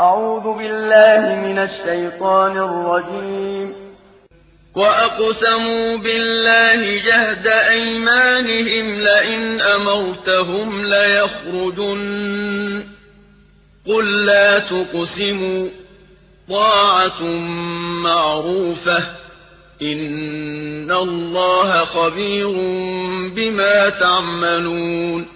أعوذ بالله من الشيطان الرجيم. وأقسموا بالله جهد أيمانهم لئن أمرتهم ليخرجن. قل لا تقسموا طاعة معروفة. إن الله خبير بما تعملون.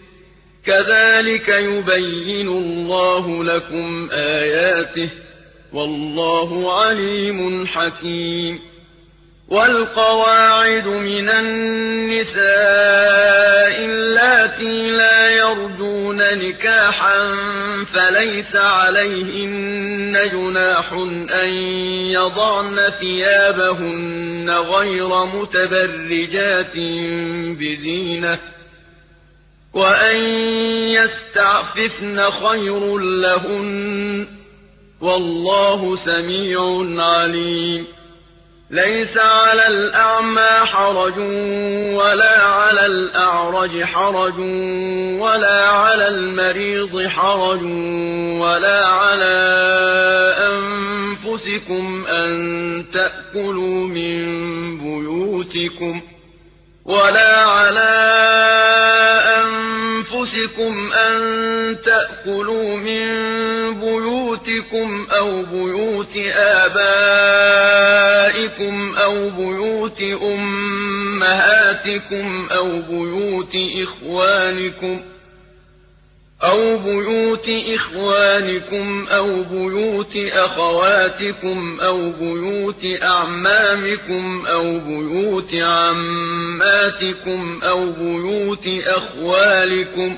كذلك يبين الله لكم آياته والله عليم حكيم. والقواعد من النساء اللاتي لا يرجون نكاحا فليس عليهن جناح أن يضعن ثيابهن غير متبرجات بزينة وأن يستعففن خير لهن والله سميع عليم ليس على الأعمى حرج ولا على الأعرج حرج ولا على المريض حرج ولا على أنفسكم أن تأكلوا من بيوتكم ولا على أنفسكم أن تأكلوا من بيوتكم أو بيوت آبائكم أو بيوت أمهاتكم أو بيوت إخوانكم أو بيوت إخوانكم أو بيوت أخواتكم أو بيوت أعمامكم أو بيوت عماتكم أو بيوت أخوالكم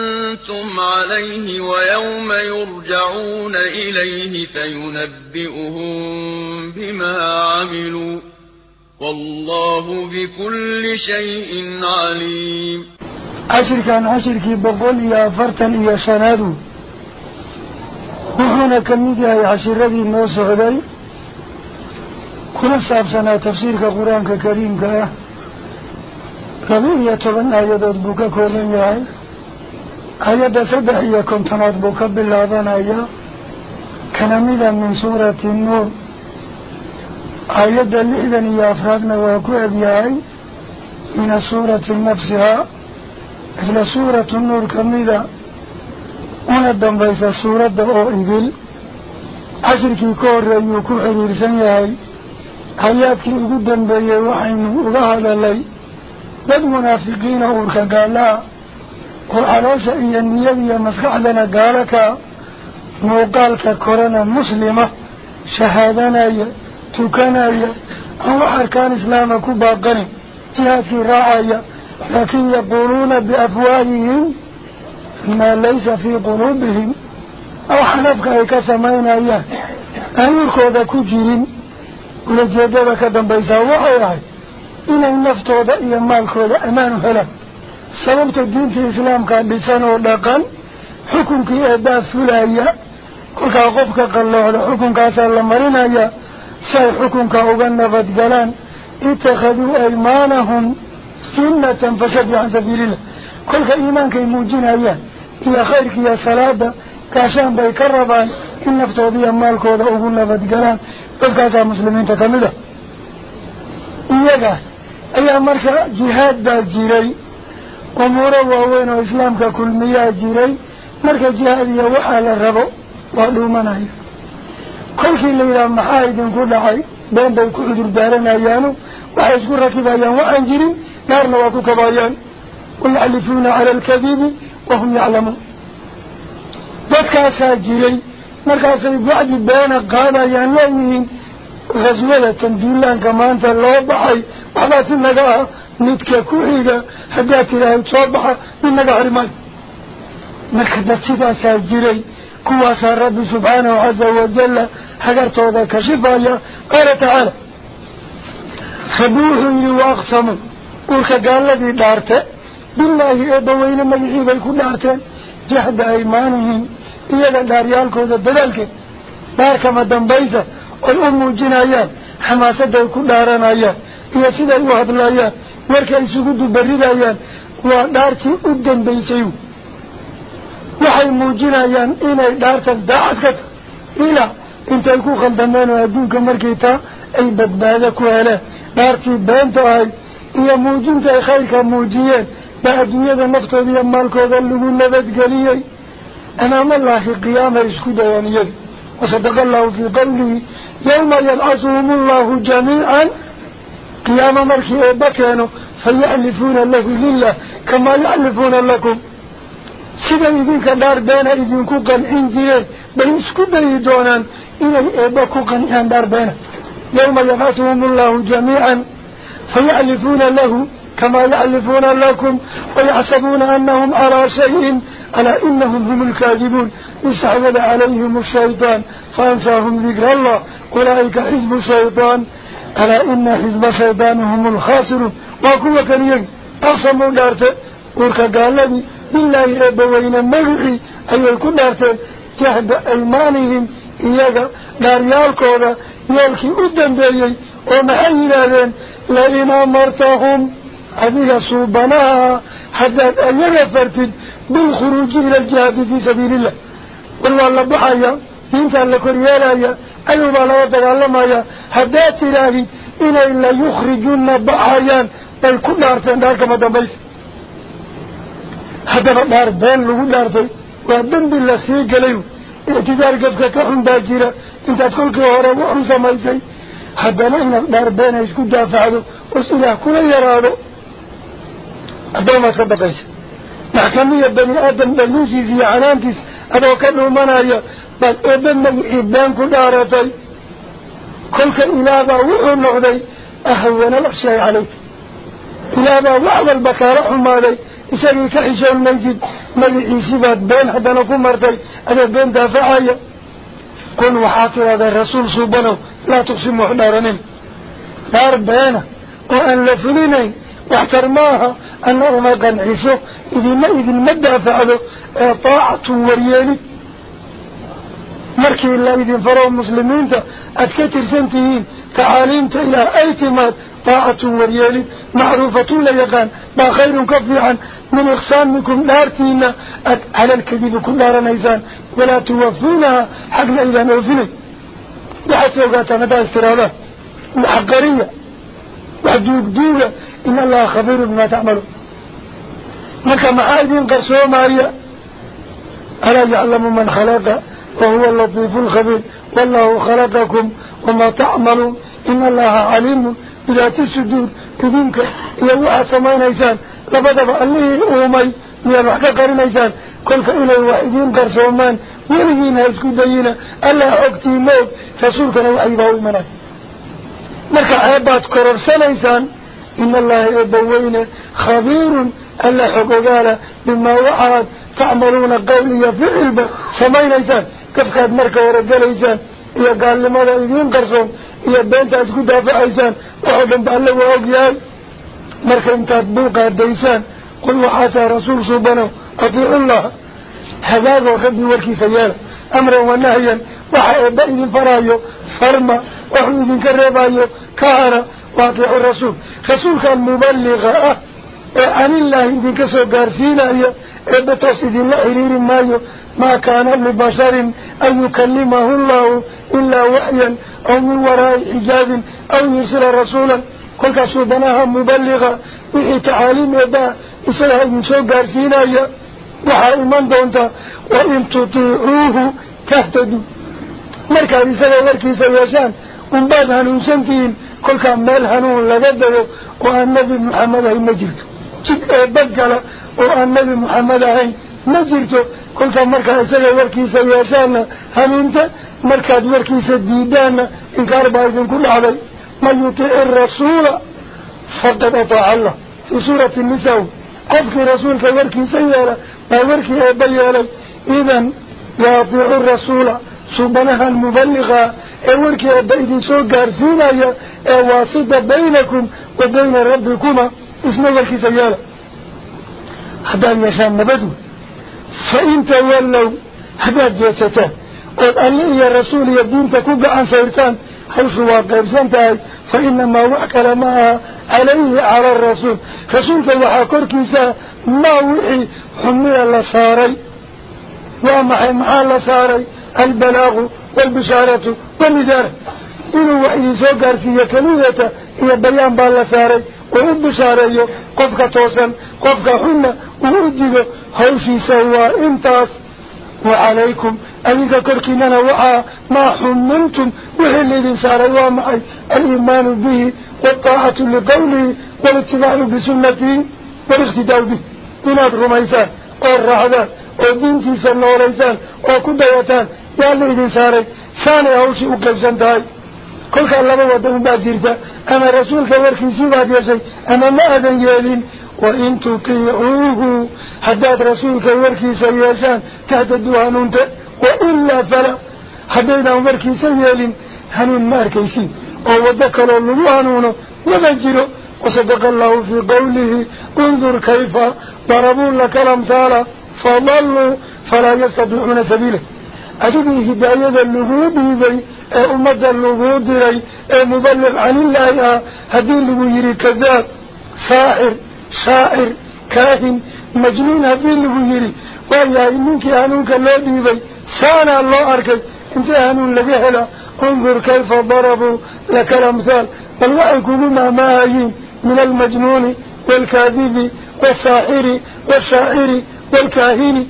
أنتم عليه ويوم يرجعون إليه فينبئهم بما عملوا والله بكل شيء عليم. عشر كان عشر كي بقول يا فرتن يا سنادو. وحنا كميدي عشر ردي نو سعودي كل ساب سنة تفسير كقرآن كريم كه. laba iyo toban aayadood buu ka iyo kontonaad buu ka bilaabanayaa kana mida min suurati nuur aayadda lixdan iyo afraadna waa ku egyahay min asuurati nafsihaa isla suuratu nuur kamida una dambaysa suuradda oo idil cashirkii ka horreeyuu ku xiriirsan yahay hayaadkii ugu dambeeyey waxaynu uga hadalay dad munaafiqiina uurka gaalaha وحلوش إيا النيادي مسخحدنا قالك مو قالك كرنا مسلمة شهادنا توكنا أو كان إسلامك باقني جهاتي راعي لكن يقولون بأفواههم ما ليس في قلوبهم. أو حنفك إيكا سمينا أميركو ذا كجيرين ولجيادة دم بيسا وحيراي إنا النفط وضعي المالكو ذا أمان هلا سببت الدين في الإسلام كان بسانه ولقان حكمك إعداد فلايا كلك أقفك قال الله حكمك أسأل مرينا يا سي حكمك أغنى فتقلان اتخذوا أيمانهم سنة فشبي عن سبيل الله كلك إيمانك يموجين يا إلى خيرك يا صلاة كاشان بيكربان إن افتوضي أمالك وذا أغنى فتقلان كلك أسأل مسلمين تكمله إياك أي أمرك جهاد دا جيري أمور وأوين وإسلام ككل مياه جيري مركز جهاد يوحى للربو وقلو مناي كل شيء اللي يلام محايد كل حي بين بي كل دربارين أيانو وحيشكو ركب أيان وأنجرين نار نواكو كبايان والعلفون على الكذيب وهم يعلمون بكاسا جيري مركز بعد بين قادة أيان لهم غزوة تندولان كمان الله بحي وحباس النقاها نتك كوحيك هداتي لها من منك حرمان مكدت سيدا ساجيري كواسا رب سبحانه عز وجل حقرت هذا كشفا آية. قال تعالى خبوه يواقصم قولك قال لدي دارته. بالله أدوين مجحيب الكل دارته. جهد أيمانهم إيجا داريالك وذا بدلك بارك مدن بيزة والأم جنايا حماسة الكل دارانايا إيجا سيدا الوحد الله إيجا ورك يسجد بريدا يان ودارك أدن بيسيو وحي موجنا يان إنا دارتك دعكت إلا انت يكون خلدنان وعدونك مركيتا أي بدبادك وعلا دارك بانتو هاي إيا موجن تاي خيرك موجيين با الدنيا دا مقتضي أمالك وذلقوا النبات قليي أنا ما الله قيامة يسكد يان يد وصدق الله في قلبي يوم يلعظهم الله جميعا قيامة مركي أبكانو فيعلفون الله ذلة كما يعلفون لكم. سيدا يقولك دار بينا يقولكو قن انجيرين بل اسكو بيدونا إنا يقولكو قن ايان دار بينا يوم يغاسهم الله جميعا. فيعلفون له كما يعلفون لكم ويحسبون أنهم على شيء على إنهم هم الكاذبون. استعود عليهم الشيطان فأنساهم ذكر الله أولئك حزب الشيطان. ألا إن حزب سيدان هم الخاسر وكل كان يقصموا دارته أورك قال لي بالله رب وين المغرق أي الكل دارته جهد أيمانهم. إياك دار يالكورة يالكي أدن بيي. ومحينا ذين لئن أمرتهم أبي صوبنا حتى أن يغفرت بالخروج إلى الجهاد في سبيل الله. والله الله بحيه انت اللي كريالا يا ايوبا لوضب اللهم يا هدات الهي إلا إلا يخرجون بأعيان بل كل عرفين دارك مدميس هذا مار بان لغود عرفين وابن بالله سيئك ليو اعتدار قفك كحن باجيرا انت تقول كهورا وحن سمايسي هذا لهنا مار بان يسكو دافعه وصلاح كل يراده هذا ما تبقيس نحكمي يا بني آدم بلنسي في عنامتس أدو كانوا من أيها بل إبن مجيبان كدارتي. كل كان إلابا وعو النعدي أهوانا لحشي عليك إلابا وعو البكارة حمالي إساني كحشان نجد. مجيسيبات بين حدنكو مرتي أنا بين دافعي كن وحاطر هذا الرسول صوبانه لا تقسموا حدارنين. دار بينه وأن لفلينين واحترماها أنه ما كان عيسو. إذن ما إذن مدى فعله آه، طاعة وريالي. مركي الله إذن فروا المسلمين أتكتر سنتهين تعالين إلى أيتمات طاعة وريالي. معروفة ليقان ما خير كفي عن من منكم نارتين على الكبير كل نار نيزان. ولا توفونها حقنا إلى نوفنه لحسوا قاتنا دا استرادة محقرية. وحدوك دولة. إن الله خبير بما تعملوا لك معايدين قرصوا مايا ألا يعلم من خلق وهو اللطيف الخبير. والله خلقكم وما تعملوا إن الله عليم بذات السدود كذنك الله سماي نيسان. لبدأ بأليه أومي ويالوحكا قري نيسان. كلك إلى الوحيدين قرصوا مايا ويالوحكا قري نيسان ألا أكتي موت. رسولك نوعي باوي منك مركا عباد قرر سنة إنسان إن الله يبوينا خبير ألا حقوقال بما وعاد تعملون قولي في علبة سمين إنسان كيف قد مركا ورجال إنسان إيا قال لماذا يدين قرصون إيا بنت أتكو دافع إنسان وحبن بألو وعقيا مركا انتات بوقا إنسان قل وحاسا رسول صوبانه أطيع الله هذا وخذني وركي سيارة أمرا ونهيا وحيبا إذن فرايو فرما وحوه من كرب أيه كارا واطيع الرسول. خسولك المبلغة آه، عن الله إذن كسو قارسين أية بتصد الله إليه ما, ما كان لبشر أن يكلمه الله إلا وحيا أو من وراء إجاب أو يرسل رسولا. كل كسو بناها مبلغة. وحي تعاليم أبا إسلها إذن كسو قارسين أية. وحائمان دونتا. وإن تطيعوه تهتدوا. مركا بيسا ومركي سياشان أمباد هنو سنتين كل كان مال هنو لقدره وأن نبي محمد هاي مجرد جد بقلا وأن نبي محمد هاي مجرد كل كان مركا أسجل وركي سياسانا هم انت مركا دوركي سديدانا إنكار بايدن كل علي. ما يطيع الرسول فقد أطاع الله. في سورة النساء قفك رسول كوركي سيارة ما وركي أبي علي إذن يطيع الرسول سبحانه المبلغة إيه أولك أبيد سوء قارسين أواصد إيه بينكم وبين ربكما. اسمه لك سيارة هذا المشان مبدو فإن تولوا هذا جاستا قال لي يا رسول يا دين تكوك عن سيرتان. حيث هو قارسان فإنما وعكر ما عليه على الرسول. رسولك وحاكر كيسا. ما وحي حمي الله صاري وما حمي الله صاري البلاغ والبشارة والنذار إنه وإن سوكار في يكنوية هي بيان بالساري وإن بشاري قفك توسا قفك حنة وإنه حوشي سوى إمتاس وعليكم. أن أليك كركننا وعا ما حمنتم وإن الذين ساري ومعي الإيمان به والطاعة لقوله والاتباع بسنته والاختداء به. إنه رميسان قرر هذا. والرعدان ودينتي سنة وليسان وكبيتان يا الذي صار ساني أوشي أقلسان تاي كل كان لما ودن باجرتا أما رسولك وركي سيبات يسي أما ما أذن يالين وإن تطيعوه حداد رسولك وركي سياشان تهتدوا هنونت وإلا فلا حدينا وركي سيالين هنون ماركيسين وودك الله هنونه وذجره وصدق الله في قوله انظر كيف ضربوا لك الأمثال فضلوا فلا يستطيعون سبيله. أدبي هداية اللغوب بي أمد اللغوب دي مبلغ عن الله هدي اللغو كذاب ساحر شاعر كاهن مجنون هذي اللغو ويا إنك هنوك اللغو بي سانا الله أركي. هنون لجهلا انظر كيف ضربوا لك الأمثال. بل وعيكم ما هايين من المجنون والكاذب والساحر والشاعر والكاهن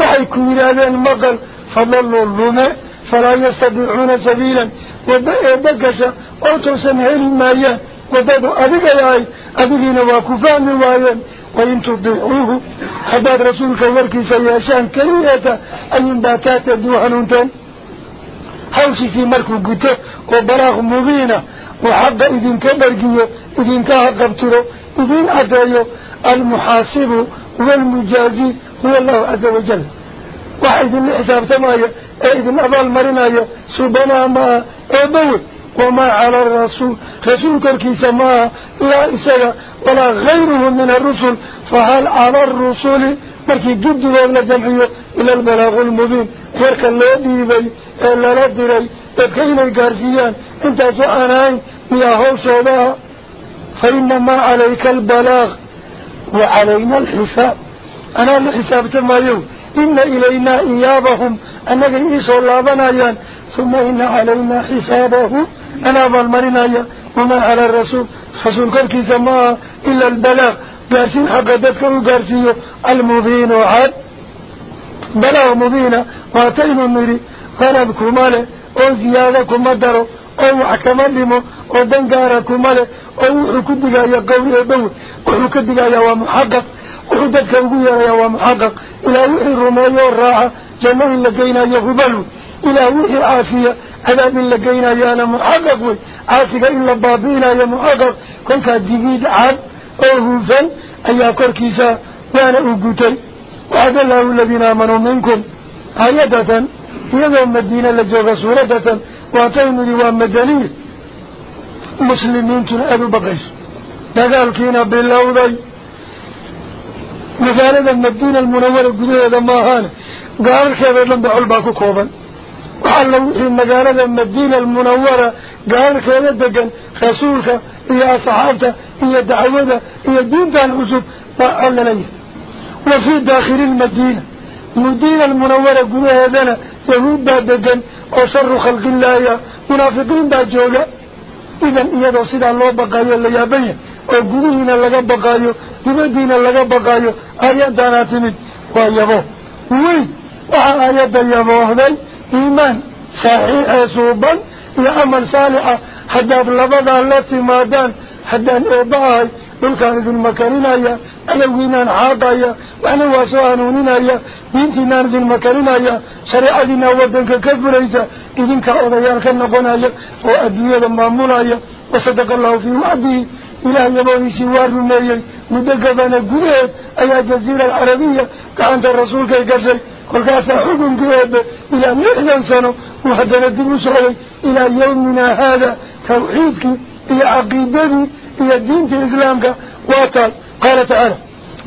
وحيكم هذا المقل فضلوا اللماء فلا يستطيعون سبيلا. وبكش أو تسنهل مايا وبدوا أذيك ياي. أذيكين واكفان مايا وإن تضيعوه حداد رسولك وركي سياشان كريهة. أن باكات دوحنونتان sii markuu guto oo balaaq mubiina oo xaqa idinka dhargiyo idinka haqabtiro idin almuxaasibu والمجازي هو الله عز وجل. واحد من حساب تمايا ايد الأبال مرنايا سبنا ما أبوه وما على الرسول. رسول كركي سماء لا إسايا ولا غيره من الرسل. فهل على الرسول؟ مركي جد ولا جمعية إلى البلاغ المبين. ورك الذي ديبي إلا لا ديبي تبكينا القارسيان انت سعنا مياهو سعبها فإنما عليك البلاغ. وعلينا الحساب. أنا الحساب تم يوم إن إلينا إيابهم. أنك إيسوا الله بنايا ثم إن علينا حسابه أنا بالمرنايا وما على الرسول. فسلك الكزماء إلا البلاغ. قارسين حقا دفعوا قارسيو المبين وعاد. بلاغ مبين واتين النري فلبكم مالي وزيادكم مدروا wuxuu ka digayaa waa muxaqaq wuxuu dadka ugu yeerayaa waa muxaqaq ilaa wixii rumeeyo oo raaca janno in la geynayo hubal wey ilaa wixii caasiya cadaab in la geynayaana muxaqaq wey caasiga in la baabi'inayo muxaqaq kolkaa digiid cad oo hufan ayaa korkiisa waana u gutay wacada allahu aladiina aamanuu minkum aayadatan iyadoo madiina la jooga suuradatan واتين روا مدني. مسلمين تنأبوا بقيس دقال كينا بالله ذي مثال إذا المدينة المنورة قدوية دماهان قال كيف يدلن بعلباكو كوبا. وحلو إن قال إذا المدينة المنورة. قال كيف يدلن خسولك إيا صحابك إيا دعوتك إيا الدين تان حسوب وعلى ليه وفي داخل المدينة. المدينة المنورة قدوية دنا يهود بعد دقن أو شر خلق الله منافقين با جولة إذن إياد وصيد الله بقايو اللي يابي أو قوهنا لغا دين الله بقايا بقايو آيات داناتمد وإيابوه وي وحا آيات يابوه دي إيمان صحيح صوبا لأمل صالحة حدا بلبضان لاتي مادان حدا نعباهي دول كان دين مكانين ايا ايوينا نحاضا ايا وأنا واسوها ايا بنتنا دين مكانين ايا شريعتنا ودنك كبير ايسا اذن كاوضيان كنقون ايا وأدوية المامون ايا وصدق الله في وعده إله يبوني سوار من ايا مدقبان قريب أيا جزيرة العربية كأنت الرسول كي قرسي وقاسا حكم قريب إلى محلن سنو محدنا الدين سعي إلى يومنا هذا توحيدك إلى عقيدتي هي الدين الإسلام قال قال تعالى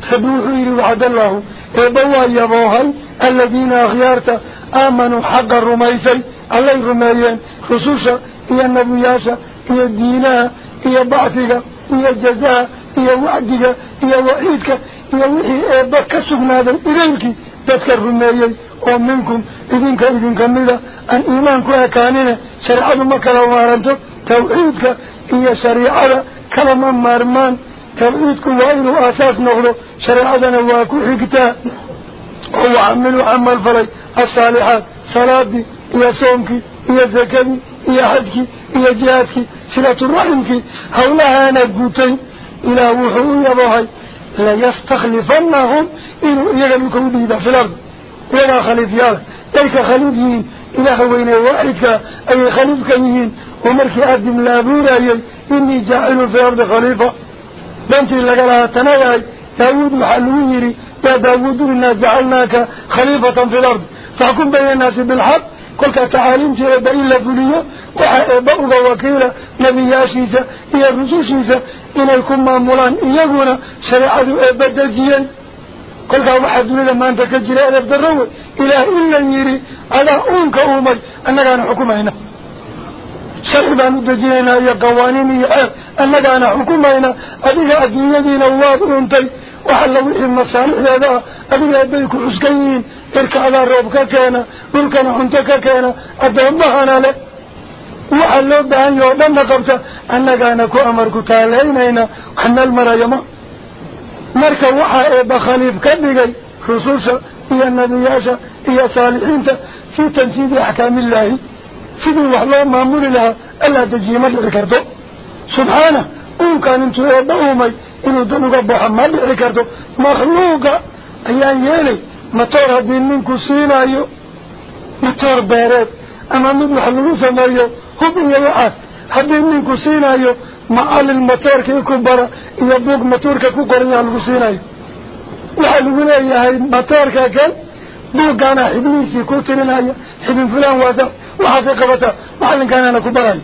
فبنوحيري وعد الله. إضوى يبوهل الذين أخيارت آمنوا حق الرميسي علي الرميين خصوصا هي النبياسة هي الدينة هي بعثك هي الجزاء هي وعدك هي وعيدك هي وعيدك كسفنا هذا إليك تذكر الرميين ومنكم إذنك إذنك ملا أن إيمانك وكاننا شرعة مكة ومارنتك توعيدك هي شريعة كلام مرمان تبعيدكم وإنه أساس نغلو شرعتنا وكو حكتا. هو عمل وعمل فلي. الصالحات. صلاتي إيا صومكي إيا ذكبي إيا حجكي إيا جهاتكي سلة الرحمكي هولها نقوتي إلى وحو يضحي لا يستخلفنهم إنه يغلقوا بيدا في الأرض. ولا خليفيات ذلك خليفيين. إلى هوين واحدك أي خليفكيين ومرك أدم لابورا إني جاعل في أرض خليفة. بنتي لك لها تنايا داود الحلويري يا داود إنا جعلناك خليفة في الأرض. فأكون بين الناس بالحق كل تعاليم تريد إلا فليا وحبابك وكيلة نبي ياشيسة إيا رسوشيسة إنا يكون مامولان إياقونا شريعة أبدالجيا كل واحد من ما أنت كجلال أبدالروي إلا إلا يري على أونك أومي أنك أنا حكومة هنا. شرب مدجينا يا قوانين يا أه، أن لقانا حكومينا. أبيها أدنيا دين الله أنتي وحلوا إما صالح هذا. أبيها أبيك حسكين إرك على ربك كينا ملكا حنتك كينا أبيهم بحانا لك وحلوا بحان يوضن نقبت. أن لقانا كو أمركو تالينينا وحنا المرايما مركا وحا إبا خليف كبقي خصوصا إيا النبياشا إيا صالحين في تنفيذ أحكام الله. Sidii wax loo maamuli lahaa allaa dejiye ma dhici karto subxaana uunkan intuu eebba uumay inuu dan uga baxo ma dhici karto makhluuqa ayaan yeelay matoor haddii ninku siinayo matoor beereed ama mid wax lagu sameeyo hub iyo waxaas haddii ninku siinayo macalin matoorkii ku bara iyo buug matoorka ku qoranyaa lagu siinayo waxaa lagu leeyahay matoorka kan buuggaana xibnihiisii ku tirinaya xibin fulaan waasa وحاسي قبطة وحالن كان أنا كبران.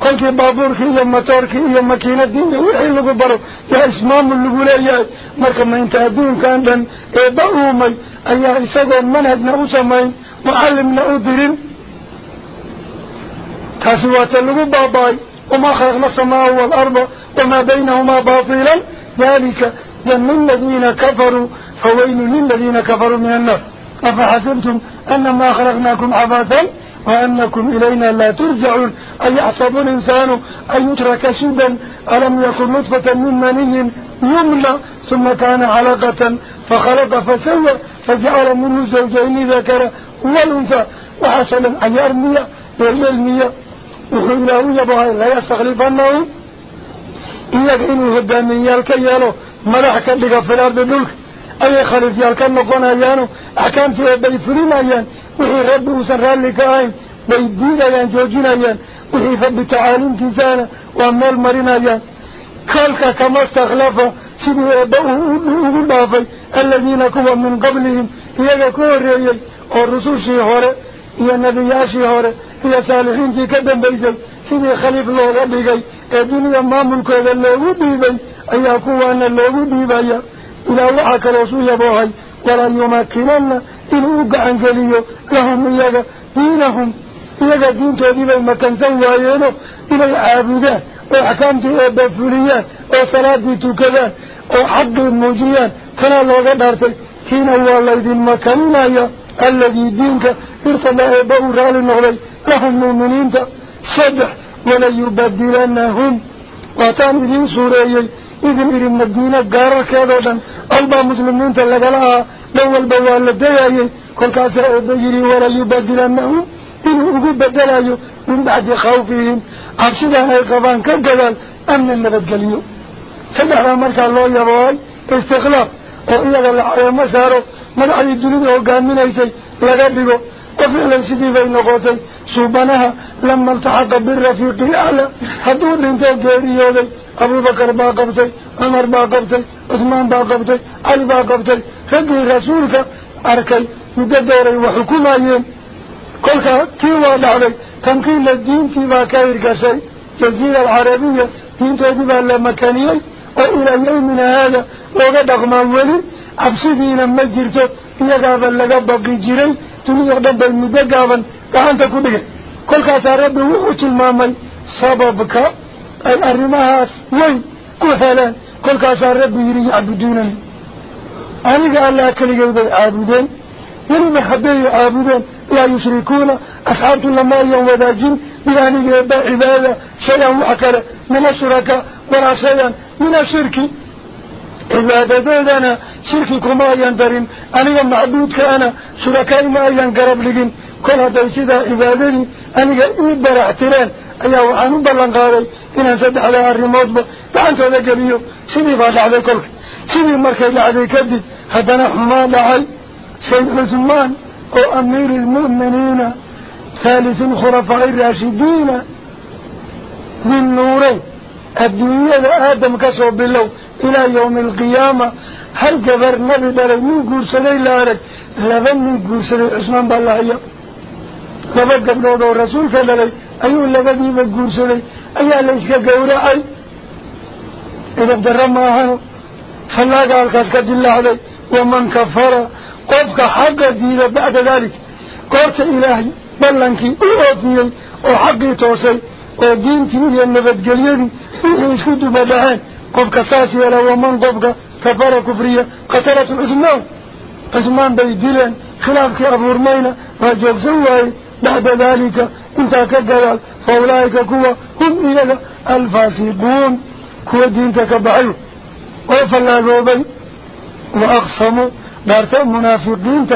قلت بابور كي يمتار كي يمكينة دين وحين لغو برو يا اسمام اللي قولي يا مركب ما انتهدون كان لن ايبقوا مي ايا اساقوا منهد نعوسا مين وحالن نعودرين تاسوات اللغو باباي. وما خلقنا السماء والأرض. وما بينهما باطلا. ذلك لأن الذين كفروا فويل للذين كفروا من النار. أفحسبتم أنما خلقناكم عباثا وأنكم إلينا لا ترجعون. أيحسب الإنسان أن يترك سدى ألم يكن نطفة من مني يمنى ثم كان علقة فخلق فسوى فجعل منه زوجين ذكر والأنثى وحسنا أن يرمي بالعلمية وحيله يبغى لا يستخلفنه. إياك إنه هدامي يالكيالو ملحك لك في الأرض الملك أي خليف يالكن نقون أيانو أحكامتي بيفرين أيان وحي ربي وسرال لك أين بيدين أيان جوجين أيان وحي ربي تعاليم تسانا وأمال مرين أيان. كالك كما استخلف سيدي أبوه بافي الذين كوا من قبلهم إياك كوريي والرسول شي هوري إيا النبياشي هوري إيا صالحين تي كدن بيزي. سيدي خليف الله ربي الدنيا ما إذا اللوغو بيبي أيا كوانا اللوغو بيبي إلى وحك رسول يبوهي ولا يمكنن إنه قعن قليو لهم إياك دينهم إياك دين توديبا مكان سوايينو إلى العابدان وحكامتي إيبا فوليان وصلاة توكدان وحق الموجيان كنا لوغا دارتي كينا والله دين مكاننا الذي دينك ارتدى إيبا ورالي نغلي لهم مؤمنين صدح ولا يبدلنهم. وطان دين سوريي إذن إذن مدينة قارة كذا ألبا مسلمون تلقى لها لو البوال لديه كل كاسا أبجري ولا يبدلنه إنه أقوب بدلاه من بعد خوفهم. عبشدها القبان كذلك أمن النبدقليه سبح رمالك الله يا بواي استخلاف. وإذا قال أيوة، لحيان مساره مدعي الدولين هو قام من أي شيء؟ لغبقه وفعلا سيدي بين نقوتي سوبناها لما التحق بالرفيق الأعلى. هدو دينتو جيريودي أبو بكر باقبتي عمر باقبتي عثمان باقبتي علي باقبتي فقه رسولك أركي مقدوري وحكوميين كلك تيوى لعلي تنقيل الدين تيوى كاير كسي جزيرة العربية دين تيوى لمكانيي وإلى يومنا هذا وقد أغمان ولي. عبسدين مجرته يقابل لقبق جيري. Bay muddo gaaban gacanta ku dhigay kolkaasaa rabbi wuxuu tilmaamay sababka ay arrimahaas weyn ku heleen kolkaasaa rabbi yidhi yacbuduunani aniga allah keligay bay caabudeen weliba hadday caabudeen laa yushrikuuna asxaabtu lama ayan wadaajin bi aniga eeba cibaadada shay-an wax kale min ashuraka walaa shay-an min ashirki إلا دادنا شرككم ما يندرين أني معبودك أنا شركائي ما ينقرب لجن كل هذا يسيدا إبادني أني أبرع تران أي أن أبرن قاري إن سد على الرماد ب تعنت على جميع سني فاز على كل سني مركز على كد هذا نحما لعل سيد الزمان أو أمير المؤمنين ثالث الخلفاء الراشدين من نورين الدنيا آدم كسو بالله إلى يوم القيامة. هل كبر نبي داري من قرسلي لارك لبن من قرسلي عثمان بالله أيام لبقى بنوضع الرسول فلالي أيو لبن من قرسلي أي ليس كقورة أي. إذا بدرم معه فلاك ألقاس قد الله علي ومن كفر. قفك حق الدين بعد ذلك. قرس إلهي بلنكي. أعطني وحقي توصي ودينتي إلي النبات قليدي إلي شدوا مدهان قبك ساسي ألا ومن قبك كفارة كفرية قتلت عثمان عثمان بيدلان خلافك أبو رمينة راجوك سواي بعد ذلك انت كالجلال فأولئك كوا هم إلا الفاسقون كوا دينتك بعيد وفلا روبي وأقصموا بارت المنافقين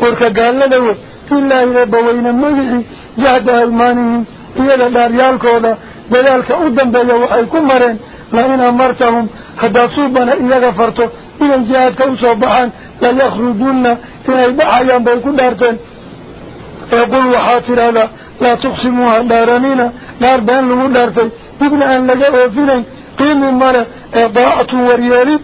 ورك قال لنا إلا إلا بوين المجعي جهد ألمانهم iyada dhaaryaalkooda dadaalka u dambeeya waxay ku mareen lain amartahum haddaad suubana iyaga farto inay jihaadka usoo baxaan layakrujunna inay baxayaan bay ku dhaarteen eequl waxaa tidhahdaa laa tuqsimuuha dhaaranina dhaar been lagu dhaartay dibna aan laga oofinayn qiimi male ee daacatun waryeelid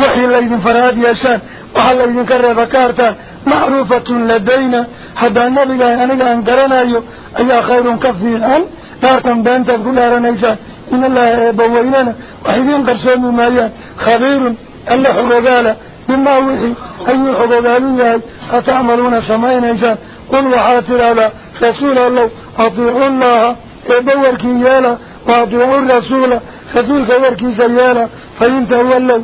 waxii laydin faraad yeeshaan waxaa laydinka reeba ka hartaan معروفة لدينا. حتى النبي يعني أن أن أي أيوه. خير كفير عن لكن بنت كل رنيسة إن الله بويننا وحيدين قرسون مايا. خبير. الله حقوقالا بما وحي. أي حقوقالي أتعملون سمعين إيسا قل وحاتر على رسول الله. أطيعوا الله. أدور كيالا وأطيعوا الرسول. رسول كوركي سيالا فإن تولوا.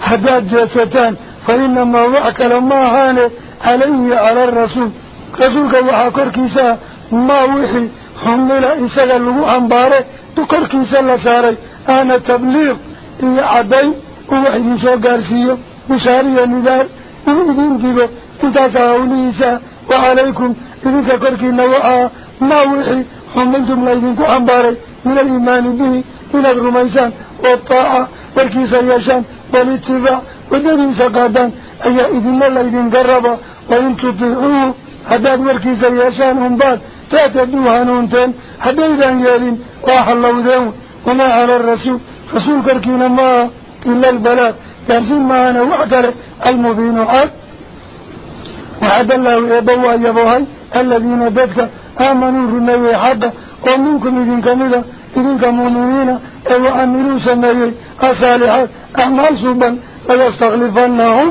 حداد جاستان فإنما وأكل لما هان عليه على الرسول. رسولك وحاكر كيسا ما وحي. حمل إنسان اللغو أنباره تكر كيسا لساري. أنا تبليغ. إيا عدي ووحي إسال قارسيه مساري النبال وإذن كيبه إذا سأولي وعليكم. إذن كر نوعا. ما وحي. حملتم ليذنك أنباره من الإيمان به. من الرميسان. والطاعة. والكيسا يشان. بل اتباع ودبي سقادا أي إذن الله إذن قربا وإن تطيعوه هداد مركز يشان هنباد تأتدوها نونتين هداد أنجالين راح الله ذو وما على الرسول رسول كركين ما إلا البلاء يرزين ما أنا وعتر المبين عاد وعد الله يبوى يبوهاي. الذين ددك آمنوا رميه حده ومنكم إذن كمدا إذنك مؤمنين أو أمنوا سمعي أصالحات أعمال صوبا ويستغلفنهم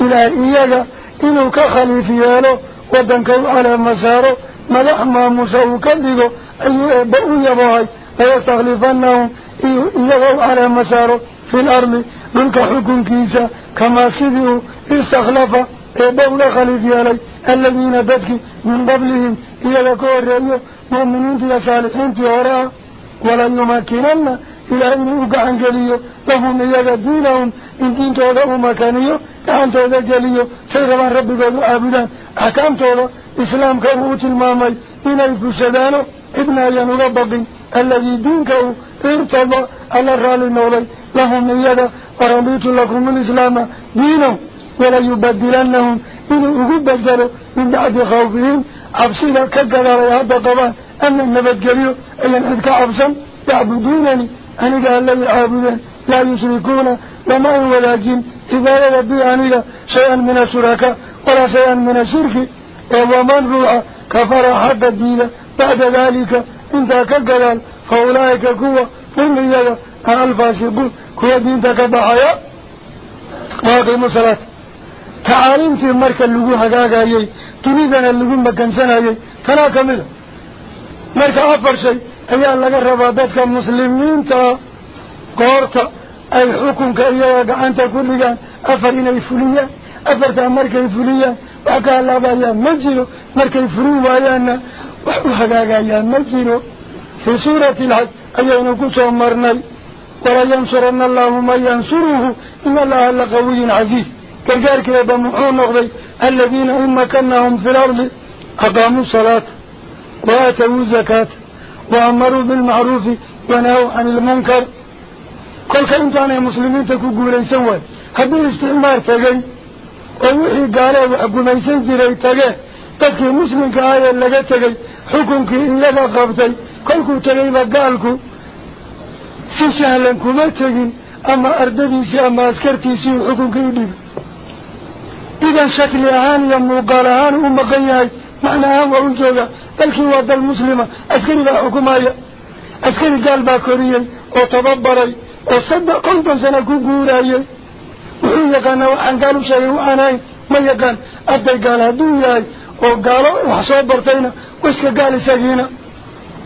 إلى إياك إنو كخليفيانو ودنكو على مساره. ملح ما مساو كذبو أي أبو يبوهي ويستغلفنهم إياكو على مساره في الأرض. منك حكم كيسا كما سيديو استغلف أبو لخليفياني الذين بدك من قبلهم. إياكو الرئيو مؤمنين في أصالحين تيوراه ولا يمكننا إلى أن يقعن جليو لهم إذا دينهم. إن دينتوا له مكانيو كأنتوا ذا جليو سيغبا ربك ذو عابدان أكامتوا له. إسلام كبوت المامي. إن الفسدان. ابن أيان ربق الذي دينكو ارتضى. على الرال المولي لهم إذا ورميت لكم الإسلام دينهم ولا يبدلنهم. إن يقبل من بعد خوفهم. أبصيرا كالقدر يهدى قبان أن النبت قريو أي أنعدك عبسا يعبدونني. أنا قال لي عابدين لا يشركون وما ولا جن إذا يربي عنك شيئا من الشركاء ولا شيئا من الشرك ومن روح كفر حد الدين بعد ذلك انت كقلال فأولئك كوة هم إياه الفاسقون. كوة دين تكبحيا وأقيموا صلاة تعاليمتي مركا اللقو حقاقا يي تريدنا اللقو مكانسنا يي مركا أفر شيء أيها لغا ربادتك مسلمين تا قورتا أي حكمك إياه أنت كل جان أفر إنا يفليا أفر تا مركا يفليا وحكا الله بايا مجيرو مركا يفلوا بايانا وحو حقاقا يا مجيرو في سورة الحج أيها نكوتو مرني ولا ينصرن الله من ينصره إن الله لقوي عزيز كذلك يبقى محون الذين إن مكنهم في الأرض أقاموا الصلاة وآتوا الزكاة وأمروا بالمعروف ونهوا عن المنكر. كل كنتان يا مسلمين تكون لي سوى هذا الاستعمار تجي ووحي قالوا وحكوميسين جري تجي تكي مسلم كآية لغا تجي حكمك قبتي كلكو تجي بقالكو si sahlan kuma tegin ama ardadiisii ama askartiisii uu xukunka u dhiibay idan shakli ahaan iyo muuqaal ahaan u maqan yahay معنى هم ونجوغا تلكي وادة المسلمة؟ أسكري بها حكومية أسكري قلبا كوريا وتببري وصدق قلتن سنة كبوراية وحي يقان وعن قالوا شيء وعناي ما يقان. أبدأ قال هدوية وقالوا وحصوا برتين واسك قال سجينة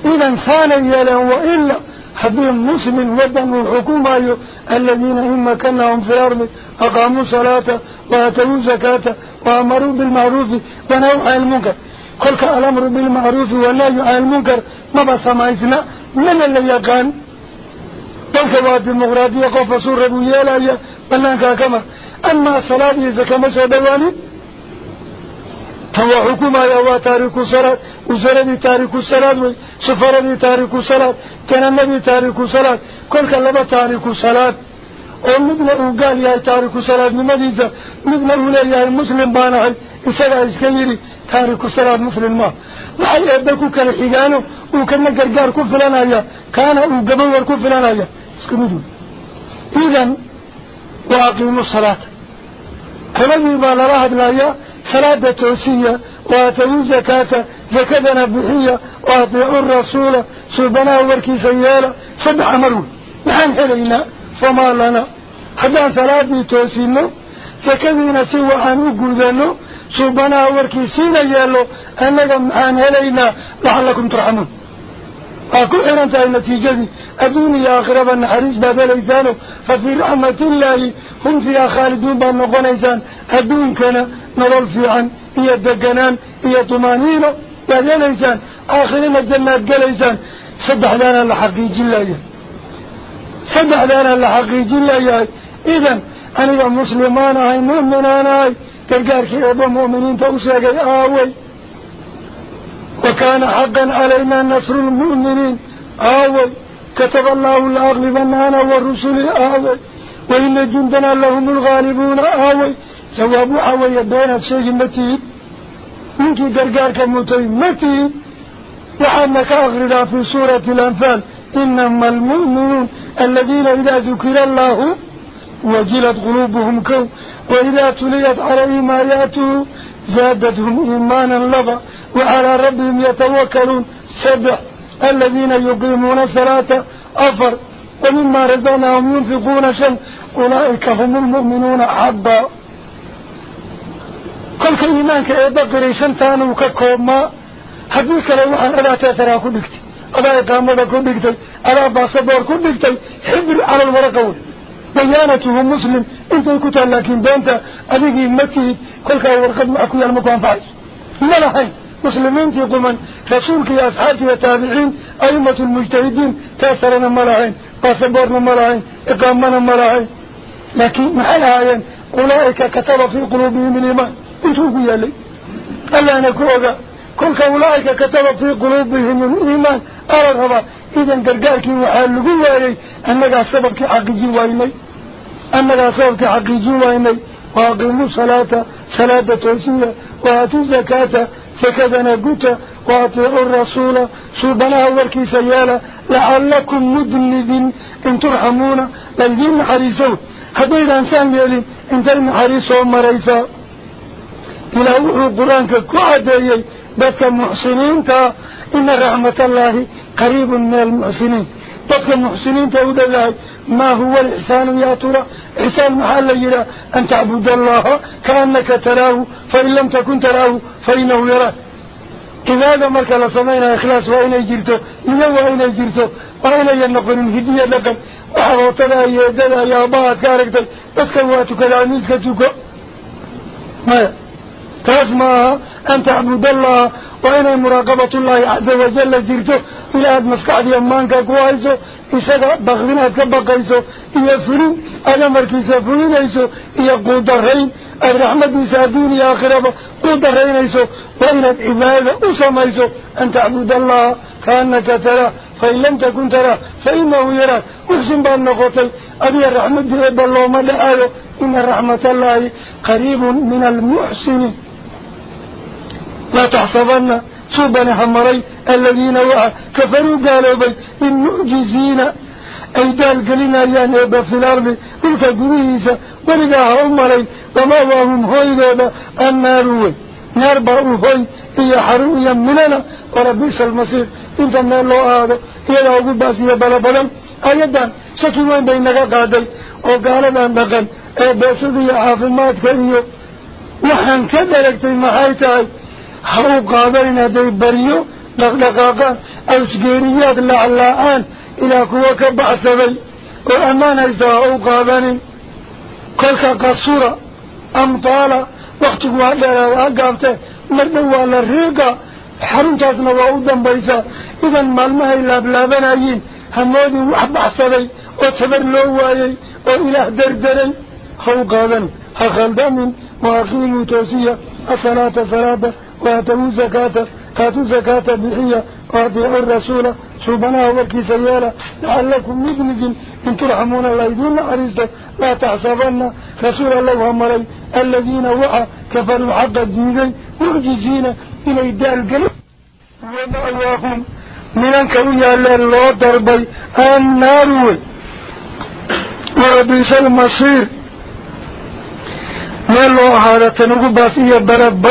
إذا ثانيا لهم وإلا. حبيب مسلم ودن الحكومة الذين إما كانهم في الأرض. أقاموا صلاة وأتوا زكاة وأمروا بالمعروف ونهوا عن المنكر. كل الأمر بالمعروف والنهي عن المنكر. ما بس ما إثناء من اللي يقان؟ تلك بعد الديمقراطية قف سورة بيالا بلانك كما أما الصلاة إذا كما سودواني هو حكومة يا تارك الصلاة. وزردي تارك الصلاة. سفردي تارك الصلاة. كان النبي تارك الصلاة. كل كلمة تارك الصلاة. ومثل قال يا تارك الصلاة لماذا مثل أولى يا المسلم بانه إسرع إسكيري تارك الصلاة مسلم ما وحي أبدكو كالحيانو وكان قرقار كفلنا يا كان وقبور كفلنا يا اسكمدون إذن وأقيموا الصلاة كما يبقى لراهد لا يا صلاة توسية واتوا زكاة زكاة بحية واتعوا فما لنا حتى صلاة توسينا زكاة سوى عن أقودنا سبنا وركي سينا يالو أنك نحن حلينا لعلكم ترحمون أكو إرانتا النتيجة الدنيا آخرة بالنحريس بابا ليسانو ففي رحمة الله هم فيها خالدون بأنه نيسان الدون كان نظل في عن هي الدقنان هي طمانينة بعد ليسان صدح لنا لحقيق الله صدح لنا لحقيق الله إذن أنا هاي مؤمنان هاي تلقارك أبا مؤمنين توسيقي آوي. وكان حقا علينا نصر المؤمنين آوي. كتب الله لأغلبن أنا والرسل آوي. وإن جندنا لهم الغالبون آوي. جواب حوي بين الشيء متيد منك قرقارك متيد متيد وحنك أغردا في سورة الأنفال. إنما المؤمنون الذين إذا ذكر الله وجلت قلوبهم كو وإذا تليت عليهم آياته زادتهم إيمانا لبا وعلى ربهم يتوكلون. سبع الذين يقيمون الصلاة أفر ومما رزقناهم ينفقون شن أولئك هم المؤمنون حبا كل إيمانك إبقري شنتان وككوما ألا إقامة كدكت ألا باصبور كدكت حبر على الورقة. بيانته مسلم انت كنت لكن بنت أذيك مكي كل كاي ورقد معك يا المكان فايز. ما لهين مسلمين في قمن رسولك يا أصحابي وتابعين أئمة المجتهدين تأثرنا ما لهين باصبورنا ما لهين إقامنا ما لهين لكن محل هايين أولئك كتب في قلوبهم الإيمان. أنتوا قيا لي ألا نكوغا كل أولئك كتب في قلوبهم الإيمان. إذاً إذن قرقالك وحالقوا إلي أنك أصبرك عقجي وإلي أنك أصبرك عقجي وإلي وأقلموا صلاة صلاة توسية وأتوا زكاة سكذنا قتا وأطيعوا الرسول سوبنا أولكي سيالا لعلكم مدنب إن ترحمون للجن حريصو هذا الإنسان يلي إن ترحم حريصو مريسا إلى أولو القرآن كقعد يلي بدك محسنين تا إن رحمة الله قريب من المحسنين بدك محسنين تاود الله ما هو الإحسان يا ترى إحسان محل يرى أن تعبد الله كأنك تراه فإن لم تكن تراه فإنه يرى إذا دمرك لصمينا إخلاص وإن يجرته إذا وإن يجرته وإن ينقل من الهدية لكم وحبوتنا يا دلا يا باعت كاركتك بدك واتك العميز كتوك يا تسمى أن تعبد الله وإن مراقبة الله عز وجل زلته إلى هذا المسكعد يمانك قوائزه إساك بغضين هاتك بقائزه. يفرين أنا مركز يفرين إيسو يقول درين الرحمة يسادين يا أخرى قول درين إيسو وإن العبادة أسمى إيسو أن تعبد الله كأنك ترى فإن لم تكن ترى فإنه يرى. أحسن بأن قتل أبي الرحمة يبال الله ما لآله إن رحمة الله قريب من المحسنين تحسبنا سبنا حمري؟ الذين كفروا قالوا بي إن نعجزين أي دال قلنا يعني أبا في الأرض قلت قريسة ولقى عمري وما هم هاي لأبا النار وي نار بارو هاي هي حرم يمننا. ورب إيسى المسيح؟ إنت النار لو هذا. هي لا أقول باس يا بلا بلا. أي دان سكوين بينك قادي؟ وقال لنا بغن أبا سيدي يا حافظ ما تكريه وحن كدلك في محايته هاو قادرين هذي بريو لغلقاقا أسجيريات لعلاقان إلى كوك بعثبي وأمانا إذا هاو قادرين كلك قصورة أمطالة وقت قوالة لغلقاقا مردوا على الرقا حرم جاسنا وعودا بيسا إذا مالمها إلا بلابنا أيين هموذي وحب عصبي وتبر لوايي وإله دردرن هاو قادرين أخلدامين وأخيه توسية أسلاة سلاة, سلاة. فاتوا زكاة فاتوا زكاة بحية واضعوا الرسول سبناه وكي سيالة لعلكم مذنب إن ترحمون الله دون عريسك لا تعصبنا رسول الله أمري. الذين وعى كفروا حق الدين. مرجزين إلى إداء القلب ومعواهم من أنك يا الله دربي النار. وربيس المصير. ما الله حالة نقبات إيا برب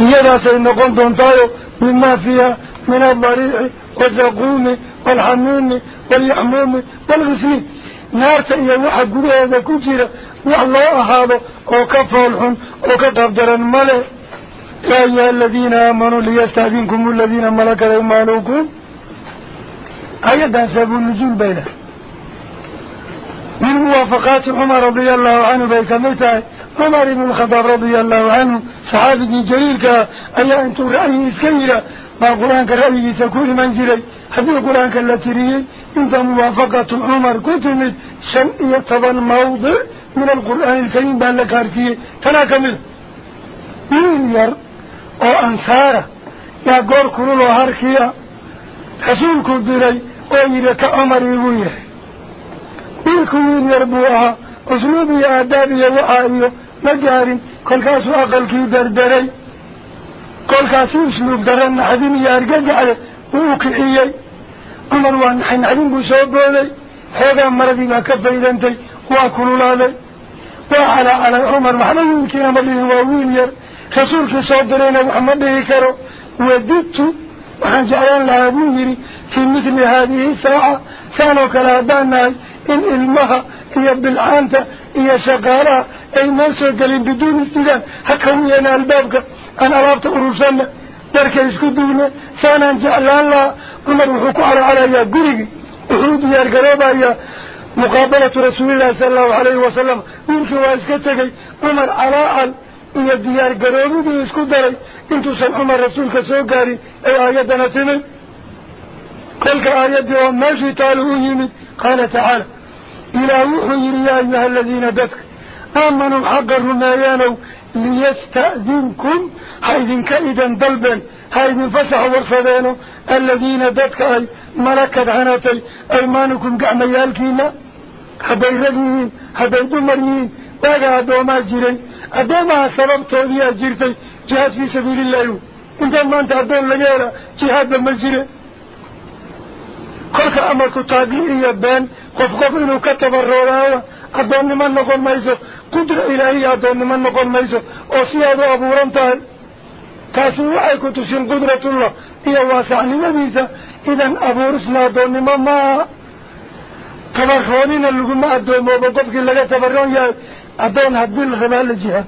إيادة سينقون دونتايو مما فيها من الضريع والزقوم والحنون واليحموم والغسلين. نار تأيى واحد قولها هذا كجيرا والله أحاله وكفالهم وكتفدر الملح يا أيها الذين آمنوا ليستهدينكم الذين ملك لهم مالوكم أيضا سيبون نزول بينه. من موافقات عمر رضي الله عنه بيكمتها عمر بن الخطاب رضي الله عنه صحابي جليل كا أي أنتم رأيي سكيلة ما قرآنك رأيي سكون من جلي هذه قرآنك التي رئي إنت موافقة عمر. كتمت شمء يطبع الموضع من القرآن الكريم بأن لك هارتيه تلاك من مينير أو أنصار يا قر كرولو هاركيا حسول كدري وإيرك عمر يبويه بلك مينير بوها أسلوبي أعدابي وآيه مجارين كل كاسو أقل كي دردري كل كاسو سلوف درن حدين يارجع على وكيعي أما الوان حين حدين بسوب علي هذا مرضي ما كفي ذنتي وأكل علي وعلى على عمر وحنا يمكن أمر له وين ير كسور في صوب درن محمد يكره وددت وحن جعلان لابوهري في مثل هذه الساعة سألوك لابانا إن المهر هي بالعانة يا شغالة أي مرسل قلين بدون استدان حكم ينا البابك أنا رابط أروسان دارك يسكدون سانا جعل الله كما روحك على علي قريب. أحود يا القرابة يا مقابلة رسول الله صلى الله عليه وسلم. ومشوا اسكتك عمر على عال إيا ديار قرابة دي اسكتك انتو سن عمر رسولك سوكاري أي آياتنا تلك آيات دي وماشي تعالوا يمي قال تعالى إلى وحير يا أيها الذين دفك. آمنوا حقا رمايانو ليستأذنكم. حيث كئدا دلبا حيث فسح ورفضانو الذين دفك أي ملكت عناتي أيمانكم كعميالكينا هبي رجمين هبي دمرين بقى دوما جيري أدوما سبب توبيا جيرتي. جهاز في سبيل الله. إنت ما أنت عبدون لغيره جهاز بمجيري كل خامك يا بان. Qof qof inuu ka tabaroodaada addoonnimo noqon mayso qudra ilaahiya addoonnimo noqon mayso oo sidaad u abuuran tahay taasi waxay ku tusin qudratullah iyo waasacnimadiisa idan abuurisna addoonnimo maaha tabaroonina laguma addoomoba qofkii laga tabaroon yahay addoon haddii la rabaa la jihaad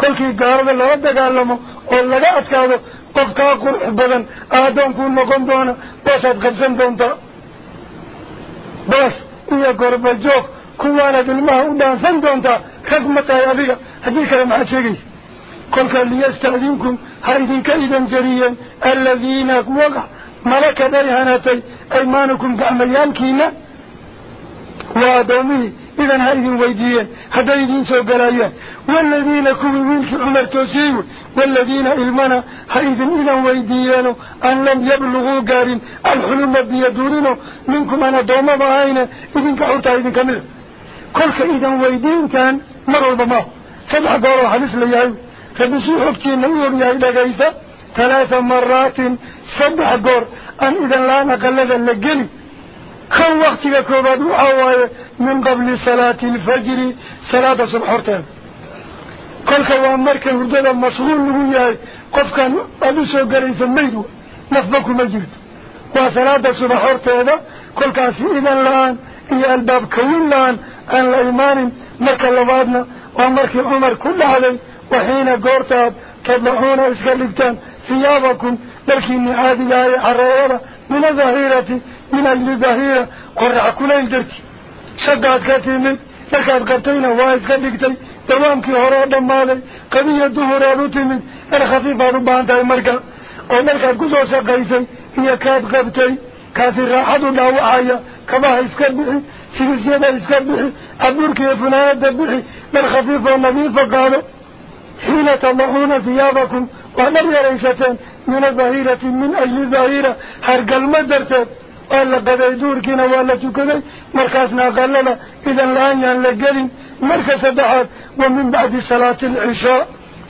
kolkii gaalada lala dagaalamo oo laga adkaado qof kaa qurux badan addoonkuu noqon doona boosaad qabsan doontaa boos يا قرب الجوف كوانا بالمه ودان سندونتا خدمتا طيب يا بيغا حديثة لما حتشيقي قلت ليستأذنكم هايدين كيدا جريا. الذين وقع ملك دريهاناتي أيمانكم بعمليان كينا. وأدومي إذا هذين ويدين هذين سو جلايا والذين كمن عمر توسيم والذين إلمنا هذين إذا ويدين أن لم يبلغوا قارن الحلم بيدورنا منكم أنا دوما بعينة. إذن كعوت هذين كمل كل هذين ويدين كان مروا بما. سبع دار حديث ليهم فبسوح كين نور يا إذا ثلاث مرات سبع دار أن إذا لا نقل ذا كم وقت يكون بدو من قبل صلاة الفجر صلاة سبحرتين كل كوان مركا وردادا مشغول وياي قف كان أدوسو قريسا ميدو نفبك مجرد وصلاة سبحرتين كل كاسي إذن لأن إيا الباب كوين لأن أن الإيمان مركا لبادنا ومركا عمر كل علي وحين قرتاب تضعونا إسكالبتان ثيابكم لكن عادي لاي عرارة من الظهيرة من الباهية قرع كلين درتي شقات كاتمين لكات قرتين وايز قدقتي دوام كي هراء دمالي. قمية دهراء روتمين الخفيفة ربان تاي مركا ومالكا قزو شقايزي هي كات قبتي. كاسي راحضو داو عايا كما هيسكبحي سيوزيادة هيسكبحي أبورك يفنايا دبحي من خفيفة ونظيفة قالوا حين تمعون ثيابكم. وأنا بيريشة من ظهيرة من أجل ظهيرة هرقل مدرتك ولا بدأ دور كنا ولا تكذب مركزنا غللا إذا الآن ينلقين مركز بعد ومن بعد صلاة العشاء.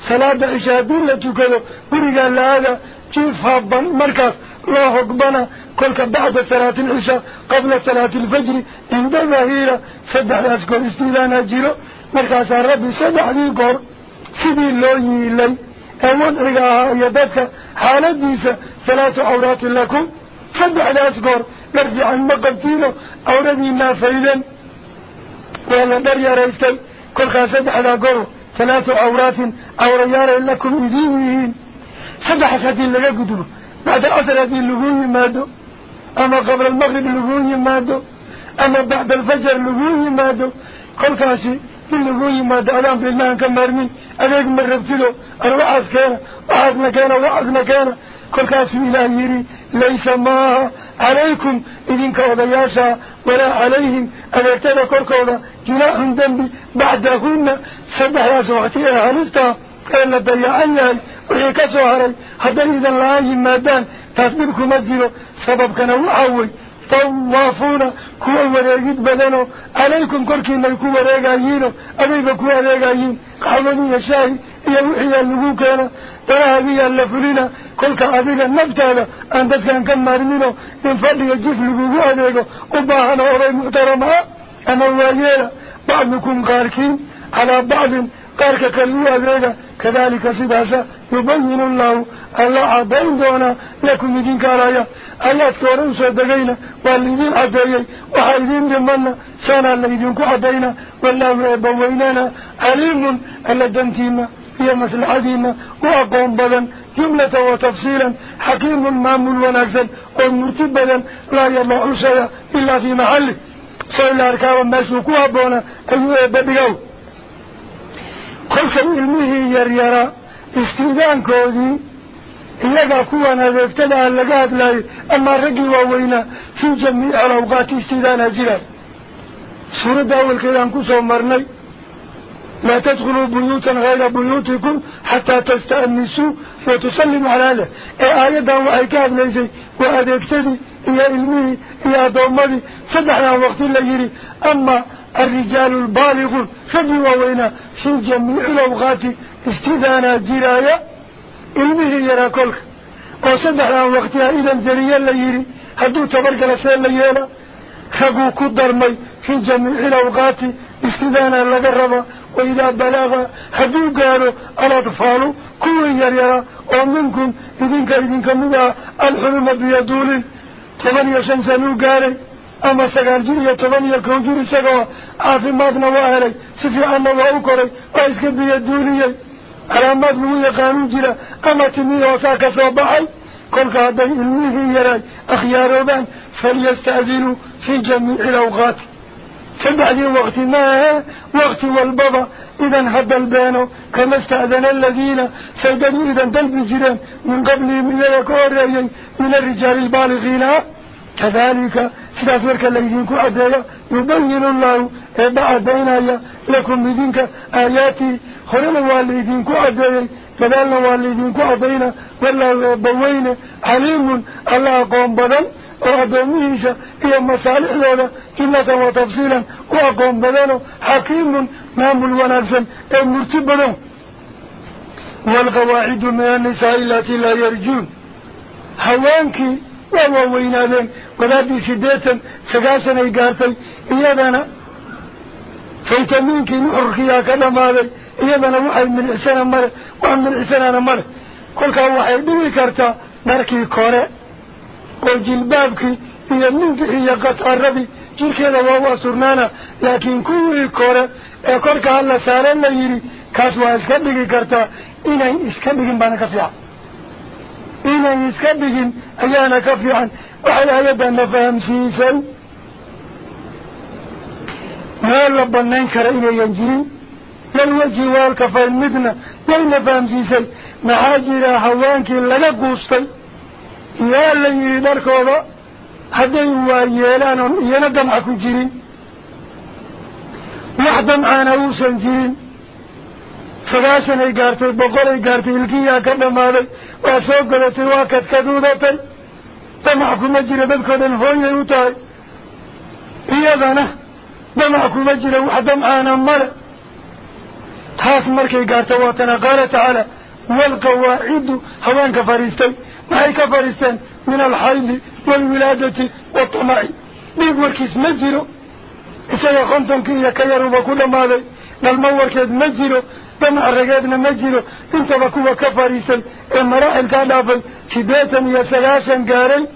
صلاة العشاء دون لا تكذب برجال لهذا كيف هذا مركز. الله أكبرنا كل بعد صلاة العشاء قبل صلاة الفجر إن ظهيرة سبع أذكر استدانا جلو مركز الرب سبع ذكر سبيل الله إليه أمد رجاء يبكى حالة ديسة ثلاث عورات لكم. هل على أصبر نرجع المقبطين أو ردي ما فيدا ولا دريا ريستم كل خاصد على قر ثلاثة عورات أو ريارة لكم إذينيين سبح سدين لك قدره بعد أسر هذه اللبوني مادو أما قبل المغرب اللبوني مادو أما بعد الفجر اللبوني مادو قل كاسي اللبوني مادو أنا في أنك مرمين أليك مرمتلو. أروح كان وعزنا كان وعزنا كان كل كاسي إلهي يري ليس ما عليكم إذن كوضياشا ولا عليهم أن أبتدى كوركوضا جناح دنبي بعدهن سبح راس وقتها هلستا. إلا بل يعيال وعيكسوا هلال حتى إذن لآيهم مادان تصميركم مزيلو سبب كانوا عوي طوافونا كوى ريجد بدنو. عليكم كوركين ليكوى ريجايينو أبيبا كوى ريجايين قعبني يا شاهي. يوحي اللقوكينا تلاهبيا اللفلينا كلك عبيلا نبتانا. أنا دفعن كان مارمينا. من فضي الجف لقوكينا قباحنا أوري محترمها أنا واليينا بعضكم قاركين على بعض قارك كالوابينا كذلك سباسا يبين الله. الله عبين دونا. لكم يجين كارايا الله تورن سبقينا والذين عبين وحايدين دمنا سانا اللي يجينكو عبين والله يبوينانا. عليم. الذين تيمنا هي مثل عظيمة وأقوم بدا جملة وتفصيلا حكيم مامل ونجزا ومرتب بدا لا يضع شيء إلا في محله. صلى الله عليه وسلم سوكوها بونا أيها ببقوا قلت علمه ير يرى استيدان كودي إذا كوانا ابتدى اللقات لا أما رجل ووينا في جميع الأوقات استيدان أجلال سورة أول كيان كسو مرني لا تدخلوا بيوتا غير بيوتكم حتى تستأنسوا وتسلموا على هذا آية وعيكاب ليسي وأدكتدي يا إلمي يا دومدي صدحنا وقت اللي أما الرجال البالغون فجوا وينا في جميع الأوقات استذانا جرايا إلمه يرى كلك. وصدحنا وقتها إذا جريا اللي هدو تبرك لسيل ليلا خقو كدر مي في جميع الأوقات استدانا لقربا وإذا بلغ هدو قالوا الأطفال كوي يريرا ومنكم إذنك إذنك مدى الحلم بيدول تمانية سنسانو قالي أما سقال جريا تمانية كونجوري سقوا عافي مادنا واهلي سفي عنا وأوكري وإسك بيدولي علامات لوية قانون جرا أما تميه وساكا صوبحي كل هذا إلمه يراي أخيار بان فليستأذنوا في جميع الأوقات. فبعد وقت ما وقت والبابا إذا هدى البانو كما استأذن الذين سيدنوا إذا دلب جيران من قبل من يكون من الرجال البالغين. كذلك سلاس ورك الذين كعدايا يبين الله بعدين لكم بذنك آياتي. خلنا والذين كعدايا كذلنا والذين كعدينا والله بوين عليم. الله قوم بدن. وأدوميشا هي مصالح لولا كلة وتفصيلا وأقوم بدنه حكيم نام الونفسا المرتبنا والقواعد من النساء التي لا يرجون. حوانك وهو وينادين وذاتي شديتا سقاسنا إيقارتي إيادنا فيتمينك نحركيا كذا ماذا إيادنا وحي من إحسان مرة وعن من إحسان مرة. كل كان وحي بني كارتا نركي كوري وجلبابك هي منك هي alla saaran la yidhi kaas waa iska dhigi kartaa inay iska dhigin baana ka fiican inay iska dhigin ayaana ka fiican waxay ayadana fahamsiisay meel la banayn kara inayan jirin lal weji waalkafayn midna yayna fahamsiisay maxaa jira haweenkii laga guustay يالا يدرك هذا حتى هو يالان يالا دمعك جرين واحد دمعان اوسا جرين فراشا ايقارتي بقول ايقارتي الكي يا كرمالي واسوق لتواكت كدودة دمعك مجرى بذكو دن فوين يوتاي ايضانا دمعك مجرى واحد دمعان امال حاس مركي قارتواتنا قال تعالى والقواعد هوانك كفاريستي ماي كفرستان من الحيض والولادة والطمع. من مركز مزيرو إسايا خمتن كي يكيروا بكل ماذا للموركة مزيرو دمع الرقابنا مزيرو انت بكوا كفرستان المراحل كان أفل كباتا يسلاشا قاري.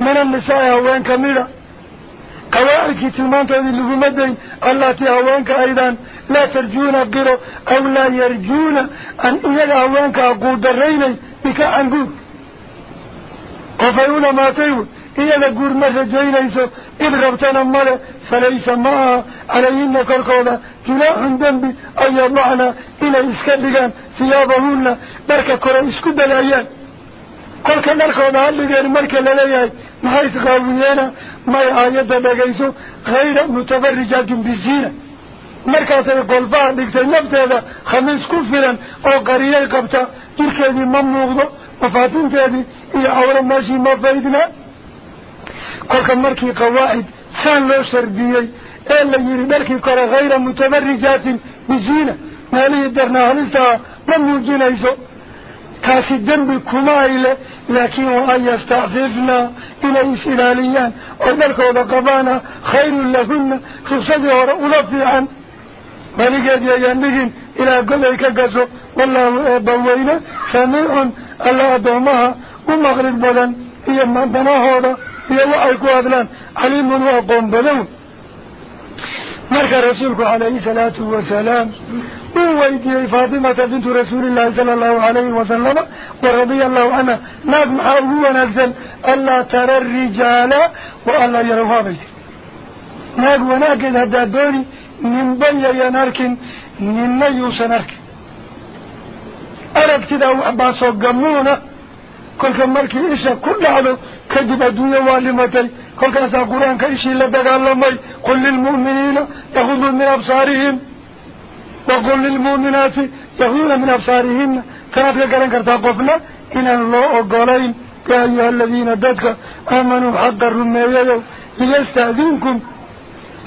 من النساء هوان كاميرا قواعك تلمانتا ذي اللي بمدين التي هوانك أيضا لا ترجون قيرو أو لا يرجون أن إيجا هوانك أقود الرينا بك أنقود. قفيونا ما تيون إذا نقول مسجين إيسو إذ غبتنا ملا فليس ما علينا كركونا جناح دنبي أي اللعنة إلا إسكالدقان ثيابهونا بركة كرة إسكد الأيان كل كان الخوان اللي غير مركة للياي ما هي تقاوينا؟ ما آيات دغايسو غير متفرجات بالزين مركة تبع قلبان دغت نبته خميس كفرن أو قرية قبطة. تركي ممنوع مفاتين تهدي إلى أول ماشي ما فايدنا. كل مركي قواعد سان لو شربيي إلا يري مركي كرا غير متمرجات بزينة. ما لي درنا هلسا من يجينا إيسو كاسي الدنب كما إلا لكن أن يستعففنا. إلى إسلاليان ومالك ودقبانا خير لهن. خصدي ورأولفي عن ملقا ديانبهن إلى قبعك قصو. والله بوينا سميع. ألا أدومها ومغرب بدن ما مدنة هذا هي وأيكو أدلان عليم وقوم بلون. مرك رسولك عليه الصلاة والسلام هو يدي فاطمة بنت رسول الله صلى الله عليه وسلم ورضي الله عنه نجمع هو ونزل. ألا ترى الرجال وألا يروها بيت. نجمع ونجمع هذا الدوري من بني يناركن من يوسى ناركن. Waxbaa soo gamuuna kolka markii isha ku dhacdo kadib adduunye waa dhimatay kolkaasaa qur-aanka ishii la dagaalamay qul lilmu'miniina yakuduu min absaarihim وقل للمؤمنات يغضون من أبصارهن كانت كلام كرتا قفنا إن الله أقولين يا أيها الذين ددك آمنوا حق الرمية ليستأذنكم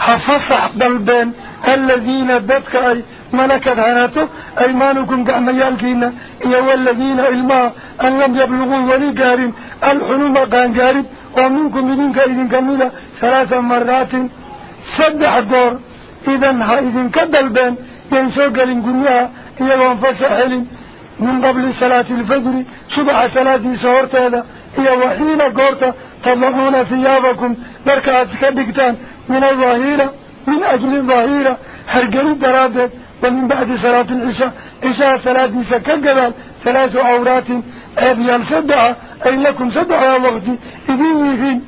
حفصح دلبين الذين ددك أي ملكت هناته أيمانكم كعميالكين يا والذين إلما أن لم يبلغوا ولي قارن الحلم قان قارب ومنكم منك إذن كميلة ثلاث مرات. سدح دور إذن ها إذن كدلبين ينسوق لنقنيها إيا فسحل من قبل صلاة الفجر صبح صلاة سهرت هذا هي وحين قرت تضعون ثيابكم. بركات كدكتان من الظهيرة من أجل الظهيرة. هرقل درادت. ومن بعد صلاة العشاء عشاء صلاة سكجبال ثلاث عورات أبيان سدعة أي لكم سدعة وقت إذن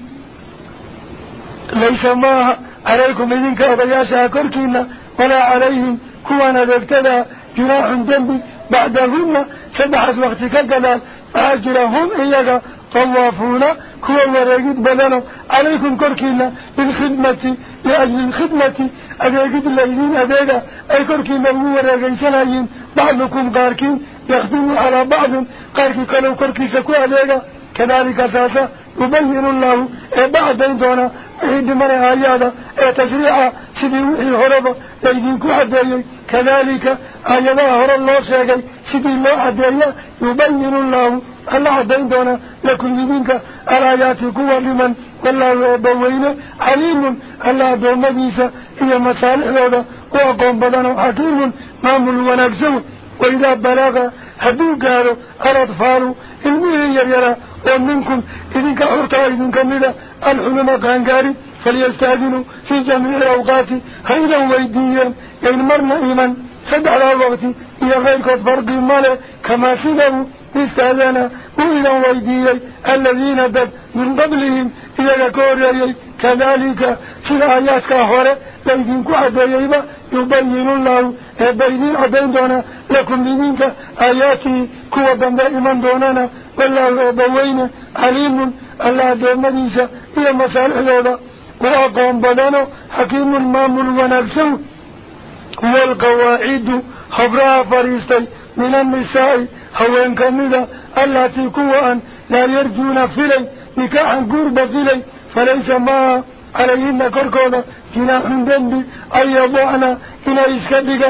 ليس ما عليكم إذن كأبياشا كركينا ولا عليهم كوانا ذكتدا جناح ذنبي بعدهن. سدح وقت كجبال أجرهم إياك. طوافون كوا ورقيد بلنا عليكم كركينا بالخدمة لأجل الخدمة أذيقد الليلين أذيقا أي كركينا ورقين سلايين بعضكم قاركين يخدم على بعض. قاركي كانوا كركي سكوا أذيقا كذلك أساسا يبين الله بعد دونا عيد من آيادا تشريعا سيدي هربا ليدين كذلك آيادا هر الله شاكي سيدي الله عديي يبين الله الله عدين دونا لكل يدينك الآيات كوا لمن؟ والله بوين عليم الله دوم مديسة هي مسالح لودا وقوم بدنا حكيم مامل ونفسه. وإذا بلغ هدو قالوا الأطفال المهم يرى ومنكم إذن كأرتا إذن كمدا الحلم قانقاري فليستأذنوا في جميع الأوقات هيدا ويديا يعني مرنا إيمان. سد على الوقت. إلى غير فرق ماله كما سيدوا استاذنا وإذا ويديا الذين دد. من قبلهم. إذا كوريا كذلك سيد آيات كهورة ليدين كعبيا يبين الله. بينين عبين دونا. لكم بينك آياتي. كوة بندا إيمان دوننا والله بوين عليم الله دومديسا إلى مسالح لولا وأقوم بدانو حكيم مامل ونفسه والقواعد خبرها فريستي من النساء هوين كمدا التي كوان لا يرجون فيلي نكاحا قرب فيلي فليس ما عليهن كركونا. جناح ذنبي أن يضعنا إلى إسكبك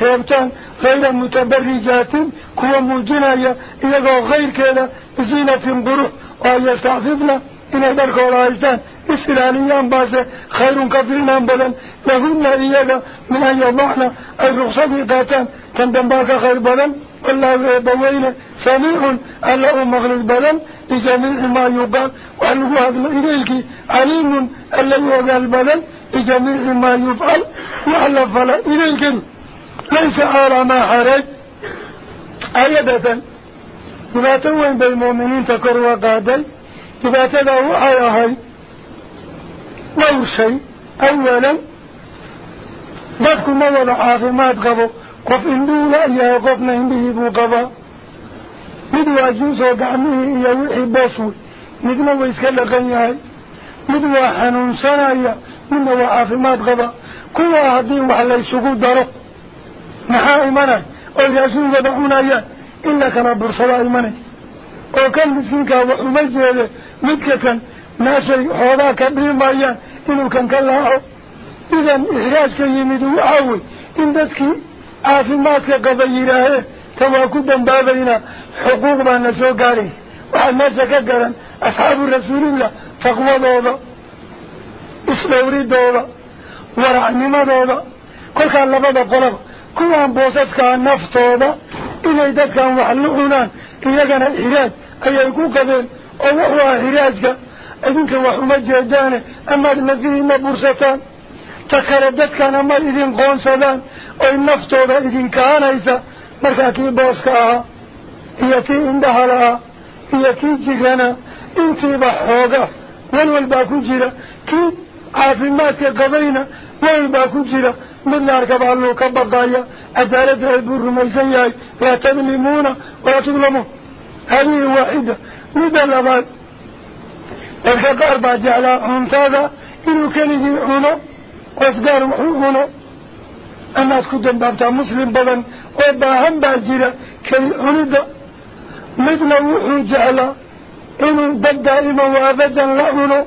خيبتان غير متبرجات كوا موجنايا إذا غير كذا زينة قروح وأن يستعففنا إلى ذلك ولايستان إسرائيليان باسة خير كثيرنا بلن لهن إياك من أن يضعنا الرخصة قاتان كان دنباك خير بلن والله بوين سميع ألا مغلق بلن لجميع ما يقال وأنه هذا إليك عليم ألا يقال بلن لجميع ما يفعل وألا فلا إليك. ليس على ما حرج أيضا تباتوين بالمؤمنين تكروا قادل تباتده أيها ويرسي أولا ذاتكم أول عاظمات قبو قف إندولا إياه قفنا إنده بقبا مدوى جنس وقعنه إياه وحباسوه مدنا ويسكال غنيه مدوى حنون سنايا. مدوى عاظمات قبا كل واحدين وحلي سقود درق نحاهم أو ويأسون يبعون أيها إنك نبر صلاة منا وكان بسنك ومجهد مدكة ناس يحوضا كبير ما أيها إنه كان كلها إذن إحراج كي يمدوا أول إن ذاتك آفي ماتك قضيرا كما كدا بابينا. حقوق ما نسوه قاري. وعن ناس كقرا أصحاب الرسول الله فقوة دولة اسم أوريد دولة ورعنما دولة كل كان لبدا قلبا ixraaj ayay ku qabeen oo wuxuu ah xiraajka idinka wax uma jeedaane amaad nafihiina bursataan ta kale dadkan amaad idin qoonsadaan oy naftooda idinkaanaysa markaa kii booska ahaa iyo kii indhaha lahaa iyo kii jirana intiiba xooga walwal baa ku jira kii caafimaadka qabayna وين يباكو جرا من نارك بعلو كبقايا أدالة البر ميزن ياي. لا تظلمون ولا تظلمون هذه واحدة. ندى لبال الحق أربع جعلاء عمتادة إنه كان يجي يجيعون واسقار وحوهون الناس كدن بابتا مسلم بغن وإبا هم باجرا كان يعند مثل وحو جعلاء إنه بدأ إما وابدا لعنو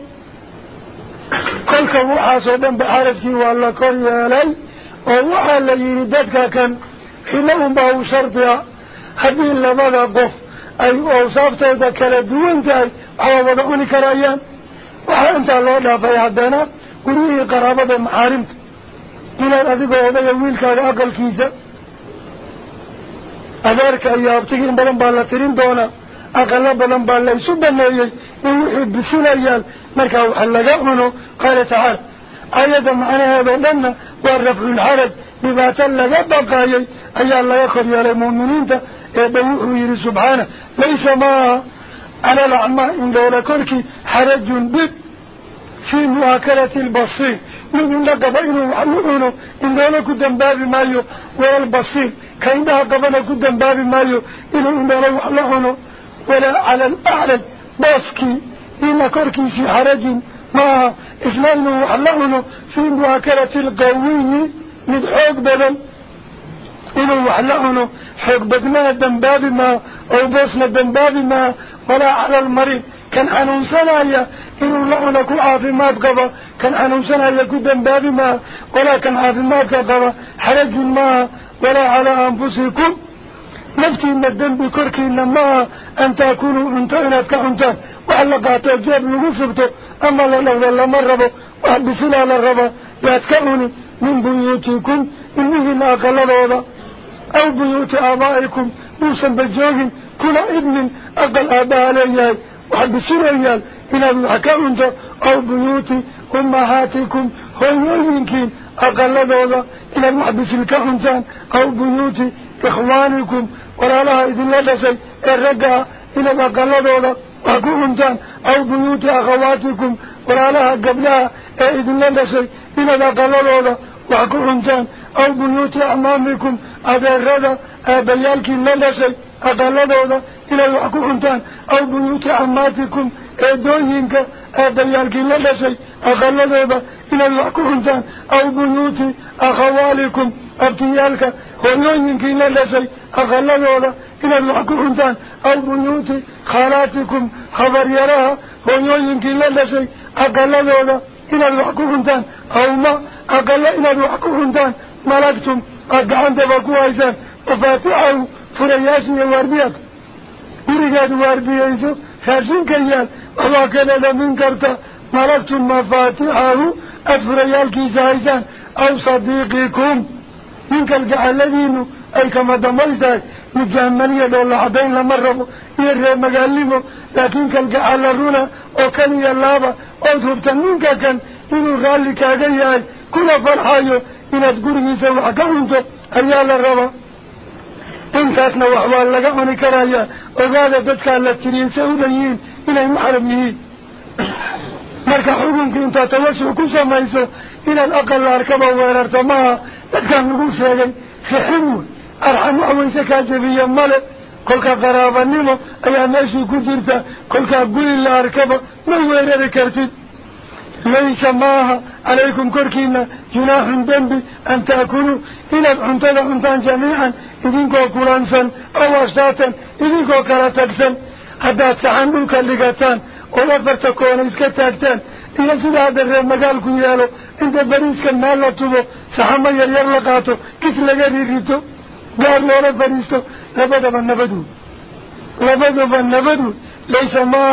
كلك وحاسو بن بحارسكي والله كوريا لي ووحا اللي يريدتك كان حلهم باو شرطيا هدين لماذا قف أي أوصابته ذاك لدوانك أي حوابنا قولي كرايان وحا انت الله لا فيحدنا قروه قرابة محارمت إلا الأذيب هو بي ويلك أقل كيزة أدارك أيها ابتقين بلن بالترين دونه أغلبنا بالله سبنا يوحي بسنة يال. ملكا وحلقا منه. قال تعالى أيضا معنا هذا لنا والرفع الحرج. بما تلقى بقايا أي الله يخر يا المؤمنين إيه يوحي سبحانه. ليس ما أنا العماء إن دولة كرك حرج بك. في مؤاكلة البصير. من لقى بينه وحلقونه إن دولة كدن باب مايو والبصير كإنها قبل كدن باب مايو إنه إن دولة وحلقونه ولا على الأعلن باسكي إما كركي في حرج ما إسلامه وحلقنا في مواكلة القوين من حق بدن. إنه وحلقنا حق بدنا الدنباب ما أو باسنا الدنباب ما ولا على المريض. كان عنهم سنايا إنه لعنا كل عافمات قضى كان عنهم سنايا كل دنباب ما ولا كان عافمات قضى حرج ما ولا على أنفسكم. نبتي مدن بكرك لما أن تأكلوا منتعنا كعنتان وعلى قاطع جاب نغسبته أما لو ذا لما الربا وعلى بسلع الربا يتكعوني من بيوتكم. إنه لا أقلب هذا أو بيوت آبائكم. موسى بالجوه كل إذن أقل آباء لياي وعلى بسلع ليال إلى المحكا أنت أو بيوت أمهاتكم. هو يمكن أقلب هذا إلى المحبس الكعنتان أو بيوتي إخوانكم ولا لها إذن الله سي الرجاء إلا ما قلدوا وكونتا أو بيوت أخواتكم ولا لها قبلها إذن الله سي إلا ما قلدوا وكونتا أو بيوت أمامكم أبا الرجاء أبيالك الله سي أقلدوا إلا وكونتا أو بيوت أماتكم أدوهنك أبيالك الله سي أقلدوا إلا وكونتا أو بيوت أخوالكم أبتيالك wax ku cuntaan aw buyuuti khaalaatikum habaryaraha hooyooyinkii la dhashay aqaladooda inaad wax ku cuntaan awma aqalo inaad wax ku cuntaan malagtum aad gacantaba ku haysaan mafaatixahu furayaasha iyo waardiyaadka gurigaad waardiyeyso raashinka yaal waxbaa ka dhadhamin karta malagtum mafaatixahu aada furayaalkiisa haysaan aw sadiiqikum cadayn lama rabo iyo reer magaalnimo laakiin kalgacala runa oo kan iyo laaba ood hubta ninka kan inuu raalli kaaga yahay kuna farxayo inaad gurigiisa wax ka cunto ayaa la rabaa intaasna wax waa laga cuni karayaa ogaada dadkaa la tiriyey say u dhan yihiin inay maxram yihiin marka xukunka intaad tawasuc ku samayso إلى الأقل أركبه ويرتماه لكن نقول شيئا في حمول. أرحم أول سكاجبيا ملك كلك قرابا نمو أي أن أشو كدرت كلك أقول الله أركبه ما هو يركرت ليس معها عليكم كركينا. جناح دنبي. أن تأكلوا. إلى عنتان عنتان جميعا. إذنكو كرانسا أو أشتاة إذنكو كراتكسا هذا تعمل كاللغتان ولا فرتكونا إذنكو تاكتان إذا سيدا هذا الرئيس مقال كنيالو انت بريسك مالا تبو سحما يريد لقاته كيف لقى ريريتو قال لورا بريسك لبدا من نبدو لبدا من نبدو ليس ما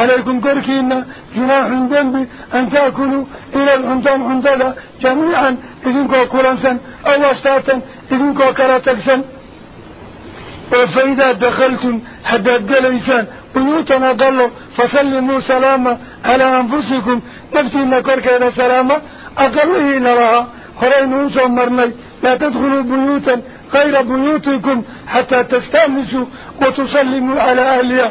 عليكم كركينا جناح جنب أن تأكلوا إلى الحنطان حنطلا جميعا إذنكوا كرنسا أو أشتاتا إذنكوا كراتكسا فإذا دخلتم حتى أدلوا بيوتنا قالوا فسلموا سلاما على أنفسكم نبتي إنكوا كرنا سلاما أقله لرى خرينوس مرمي. لا تدخلوا بيوتا غير بيوتكم حتى تستأنسوا وتسلموا على أهلها.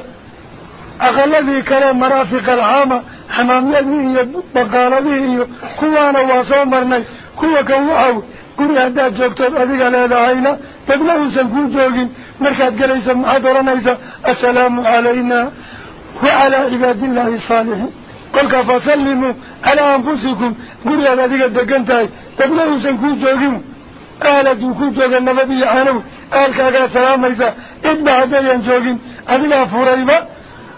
أقل ذي كلام مرافق العامة حمام يديه بقال ذي كوانا واصو مرمي. كوة كوهو قل يا داد جوكتب أذيك على هذا عينا. تقلعوا سنكون جوكين مركات قليسا محضرنا السلام علينا. وعلى عباد الله الصالحين. قل فسلموا على أنفسكم قل يا ذلك الدقنتاي تبلغوا سنكون جوغيم أهل دوكو جوغا النبي عنه أهل كاكا سلام إذا إدبع ديان جوغين أذلا فريبا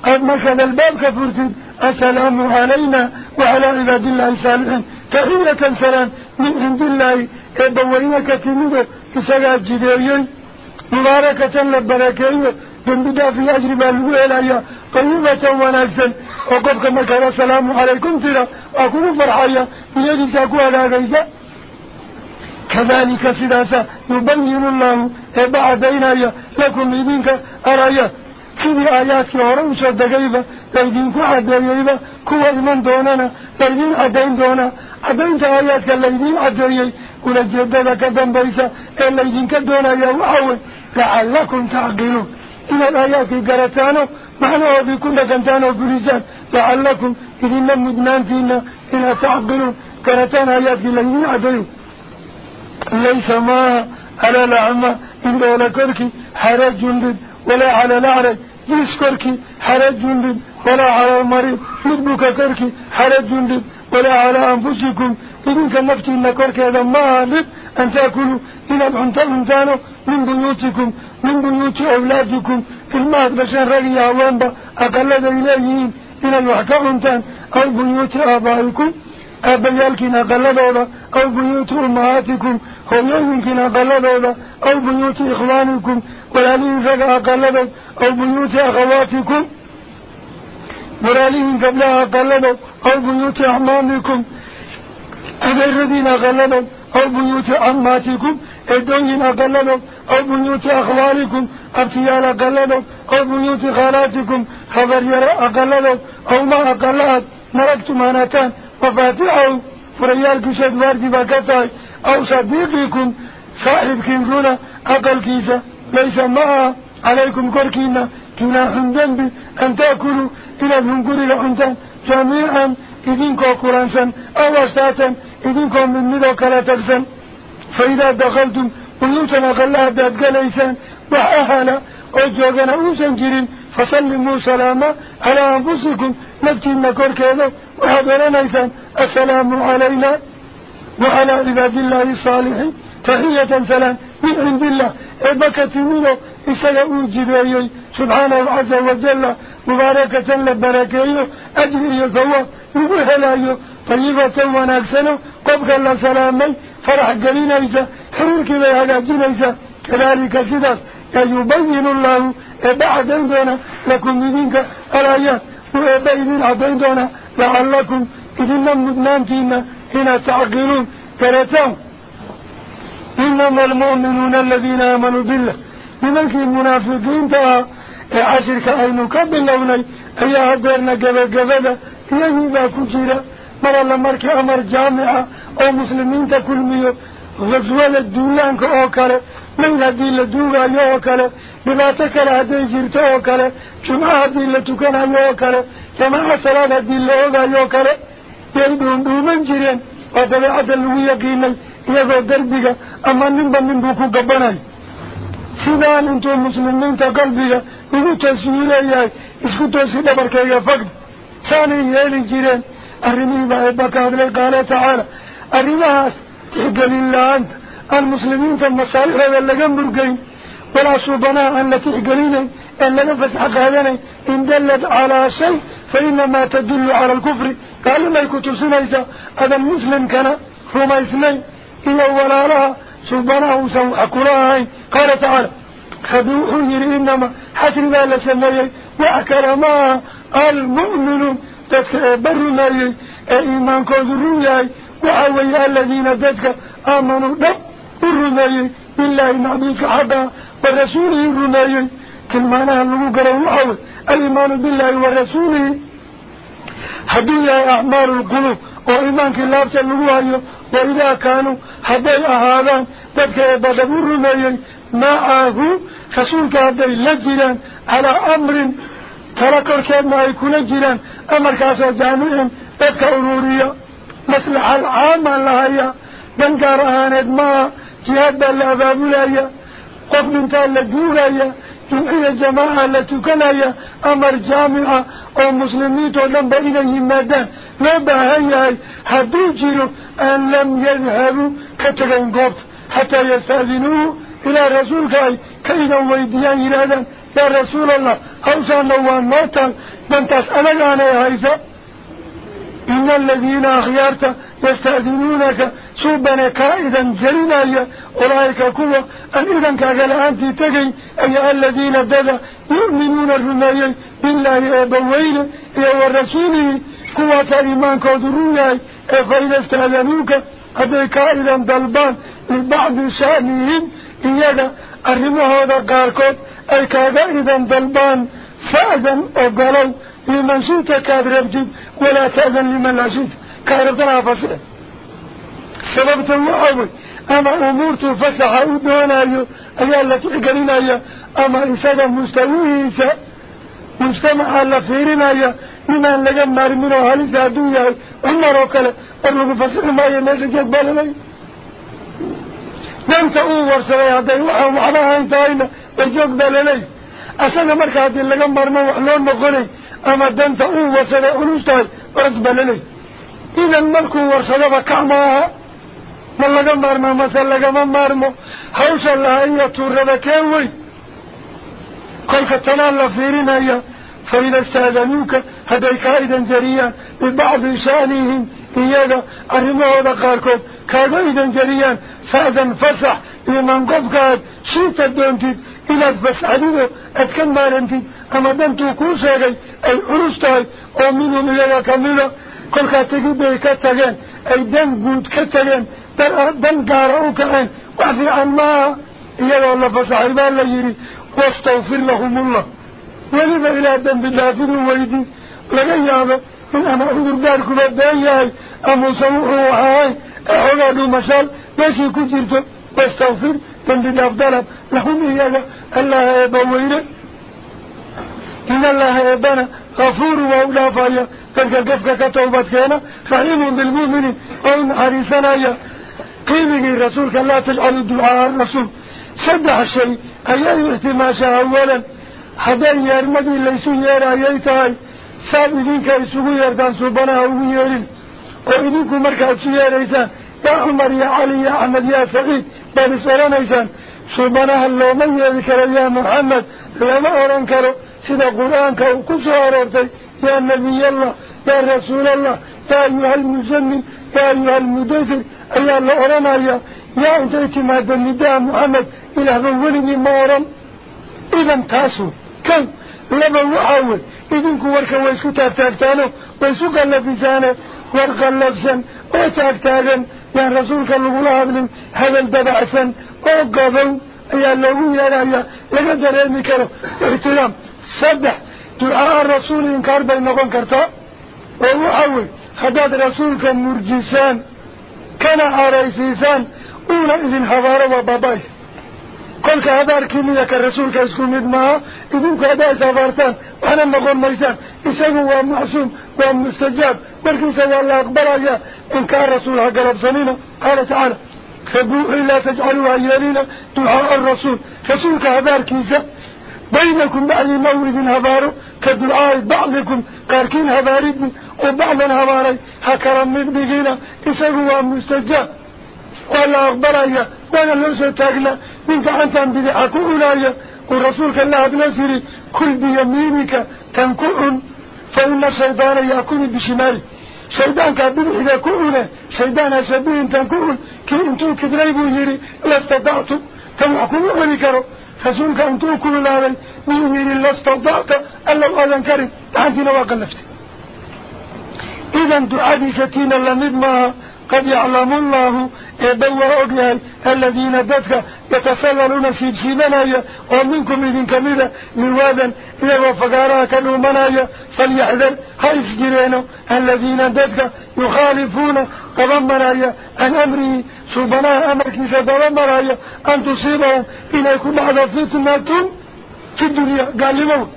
أدمكنا الباب كفرتد السلام علينا وعلى عباد الله الصالحين تحية سلام من عند الله إبوينك تمده إساقات جديين مباركة لبركين بنبدا في أجر بالوئلية طيبة ونجزل وقبك مكرا سلام عليكم ترى أكون فرحايا. بيدي ساكوها لا غيزة كذلك سداسة يبين الله. إبعى بينايا لكم إبنك أرايا. كذي آياتك ورمشة دقيبة لإبنك حد يريبة كوة من دوننا لإبن حدين دونا. حدينت آياتك لإبن حدين قل جدلك دنبيسة. إلا إبنك دونا يوحوه لعلكم تعقلون. إن الآيات قرتانه معنى وذي كنا قنتانه بريزان لعلكم إذن مدنان فينا إن تعقلون. قرتان آيات لين عدوين ليس ما على العمى إن أولا كركي حراج جندد ولا على العرق جيس كركي حراج جندد ولا على المريض. مدبوك كركي حراج جندد ولا على أنفسكم. جندب ولا على أنفسكم إذنك نفتي إن كركي هذا ما لب أن تأكلوا إلى العنتانو من بيوتكم من بيوت أولادكم. في المهد بشان رأي عوانبا أقلد إليهين إلى الوحكة عنتان أو بيوت آبائكم أبيالكين أقلدودا أو بيوت أمهاتكم هم يمكن أقلدودا أو بيوت إخوانكم ولالين فقا أقلدوا أو بيوت أخواتكم ولالين أحمامكم الذين أقلدوا أو بيوت عماتكم الدين أقلدوا أو بيوت أخوالكم أبتيال أقلدوا أو بيوت خالاتكم خبر يرى أقلدوا أو ما أقلات ملكتم أناتان مفاتيحه فريال كشد واردي بكتاي أو صديقكم صاحب كنرونا أقل كيسا ليس معها عليكم كركينا جناح ذنب أن تأكلوا إذنكو قرانسا أو أستاتا إذنكو من مدوك لا تكسا فإذا دخلتم بيوتنا قلها داد قليسان وحاهلا أجوغنا أوسا جرين. فسلموا سلاما على أنفسكم. نفتينا كوركينا وحضر نيسان السلام علينا. وعلى عباد الله الصالحين. تحية سلام من عند الله. إبكة منه إسلا أوجبه سبحانه عز وجل مباركة لبركية أجري ثواب يبهلايه طيبة ونكسنه قبك الله سلامي فرح قليل إيسا حريك بهذا جنيسا كذلك سدس يبين الله بعد عندنا لكم منك الآيات وبين عديدنا لعلكم إذن مدنانتين هنا تعقلون ثلاثة إنما المؤمنون الذين آمنوا بالله لمنك المنافقين عشرك أين كبلوني أي هدرنا قبل قبل يهيبا كجيرا مرة لمرك أمر جامعة. أو مسلمين تكل ميو. غزوة الدولان كأوكالة من هذه اللدوغة يوكالة بما تكل هذه جيرتا أوكالة. جمعة هذه اللتوكنا يوكالة جماعة صلاة هذه اللوغة يوكالة يهدون دومن جيرين. اللوية قيمي iyagoo derbiga ama ninba ninbuu ku gabanay sidaan intuu muslimiinta qalbiga ugu tasiirayay isku toosi dhabarka iyo fagd saani yeelin jireen arrimihii baa bakaadle qaalay taala. Arrimahaas tixgelin المسلمين المصالح هذا اللي جنب الجين ولا صوبنا أن تحقليني أن نفس حقهذاني إن دلت على شيء فإنما تدل على الكفر قال ما يكون تسميسا هذا المسلم كان هما إلا ولا لها صوبنا أوسا أكلاها قال تعالى إنما حسن ذا لسمي وأكل ما المؤمنون تتبر ماي إيمان ياي وعوي الذين تتك آمنوا دب الرمي بالله نعبيك حقا ورسوله الرمي كلمانا قرأوا وعوي الإيمان بالله ورسوله. هدوية أعمال القلوب. وإيمانك الله تلوه وإذا كانوا أهالان تلك بدبور رميين معه رسولك هدي لجلان على أمر تركر كما يكون جلان أمر كاسا جامعين تلك أرورية مصلحة العامة لها دنكار أهاند ما جهاد بالأباب لها قف من تال لجوغايا جمعية جماعة لتكنايا أمر جامعة أو مسلمين تولن بإذا يمادان لا بهاي هدو جيرو أن لم يذهبوا كتغين قبط حتى يستأذنوه إلى رسولك كيدا ويديان إلى يا رسول الله أوسى نوان موتا من تسألك أنا هيسا إن الذين أخيارت يستأذنونك. سوبنا كائدا جلنا أولئك كوا أن إذن كاقل أنت تجي أي الذين بدا يؤمنون الرمائي بالله أبوين والرسول كوا إيمان كودرونا فإذا استأذنوك. أبي كائدا دلبان لبعض شأنهم. إيانا أرمه هذا قاركوت أي كائدا دلبان فأذن أقلوا لمن شئت كاد ولا تأذن لمن لا شئت كاربتنا فصل سببت الوحوي أما أمورته فسح أدونا أي التي أقلنا أما إنسان مستويسا مجتمع اللفيرنا ممن لقم نار منه هل سادويا عمر وكلا أرلق فسح ما لم تأور سوى هذا وحبها انتهينا وجوك بالليل أسأل مركا هذه لقم مرمى وحلون نقولي أما دانتا أور سوى أنوستاي ورد بالليل إذا الملكو ورسلوا كعماها ما لغا مارمو مسا لغا مارمو حوش الله إيا تورنا كيوي قولك تنال لفيرين إيا فإذا استاذنوك هديك أيضا جريا ببعض شأنهم إيانا أرموه دقاركم كاغا أيضا جريا فأذن فسح لمن قفكاد شيت الدونتي إلا تفسعدوه أتكن مالنتي أما دنتو كوساقي أي أرستاي أو منهم إليك كاملة kolkaa tegid bay ka tageen ay dan guud ka tageen dan gaara u kaceen wax fiican maaha iyadoo la fasaxay baa la yidhi wastawfir lahumullah weliba ilaa dembi من أنا أقول ذلك بأيهاي أمو صوحه وحاهاي أعنى له مشال ماشي كجرته واستغفر من بداف دلب لهم إيجا الله أبا وإنه إن الله أبانا غفور وأولا فايا. كالك قفك كتوبتك أنا فعلم بالمؤمنين أون حريصنا يا. قيمك الرسول كلا تجعل الدعاء الرسول. صدع الشيء. أيها الاهتماشة أولا. حدا يرمضي ليسوا يرى يتاي أي اهتماشا أولا حدا يرمدي ليسو يرى ييتاي سابدين كيسوه يردان سبنا أو يرين وإذنكم مركز يريسان يا عمر يا علي يا أحمد يا سعيد بل سلام إيسان سبحانه الله من يذكر يا محمد. لما أرنكره سيدا قرآنك وكسو أرورتي يا نبي الله يا رسول الله يا أيها المزمن يا أيها المدثر. أيها الله أرنا يا يا أنت اعتماد النداء محمد إلى ذنبني لبن وحاول إذنك ورك ويسكو تابتابتانو ويسكو قلبسانا ورق اللبسا وتابتابا يا رسولك اللقل عبد هذا الدبعسا وقضوا يا اللقل يا رأي لقد رأيني كانوا احترام. صدح دعاء الرسول إن كاربا ينقون كارتا ووحاول خداد رسولك مرجسان. كان عرائسيسان أولا إذن حضارة وبابايه كل هذا أركي كالرسول ذاك الرسول كيسكو من ما؟ إذنك هذا سافرتان وأنا ما قول ميسان إسانه وهم معصوم ومستجاب بلكن سوى الله أقبل عليا إن كان رسولها قلب سنينة قال تعالى فبوح لا تجعلوها يلينا دعاء الرسول. رسولك هذا أركيسا بينكم بعد مورد هفارو كدعاء بعضكم. كاركين هفاردني وبعضا هفاري هكرم من بغينا إسانه هو مستجاب. قال الله أقبل عليا وأنا لنسى تاقلا من من تعنتان بدعكو أولايا ورسولك الله بنسري كل بيمينك تنكعن فإن الشيطان يأكل بشمالي شيطان كابد إذا كؤنا شيطان سبيل تنكؤن كي انتو كدريبو يري لا استطعت. تنعكم ونكروا فسنك انتو كل لالي من يري لا استطعت. ألا أذن كريم تعنتنا وقلفت إذا دعادي ستين اللمد معها قد يعلم الله يبوى أقيال الذين ددك يتسللون في بسيبنايا ومنكم إذن كميدا لوادا إذا وفقارا كانوا منايا فليحذر خيف جرينو الذين ددك يخالفون قضمنايا عن أمره سبناء أمرك سدومنايا أن تصيبهم إن يكون بعض فتنة في الدنيا. قال لهم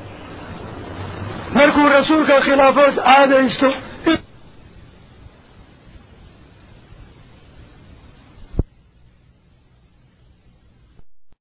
مركو رسولك خلافة عادة يستو.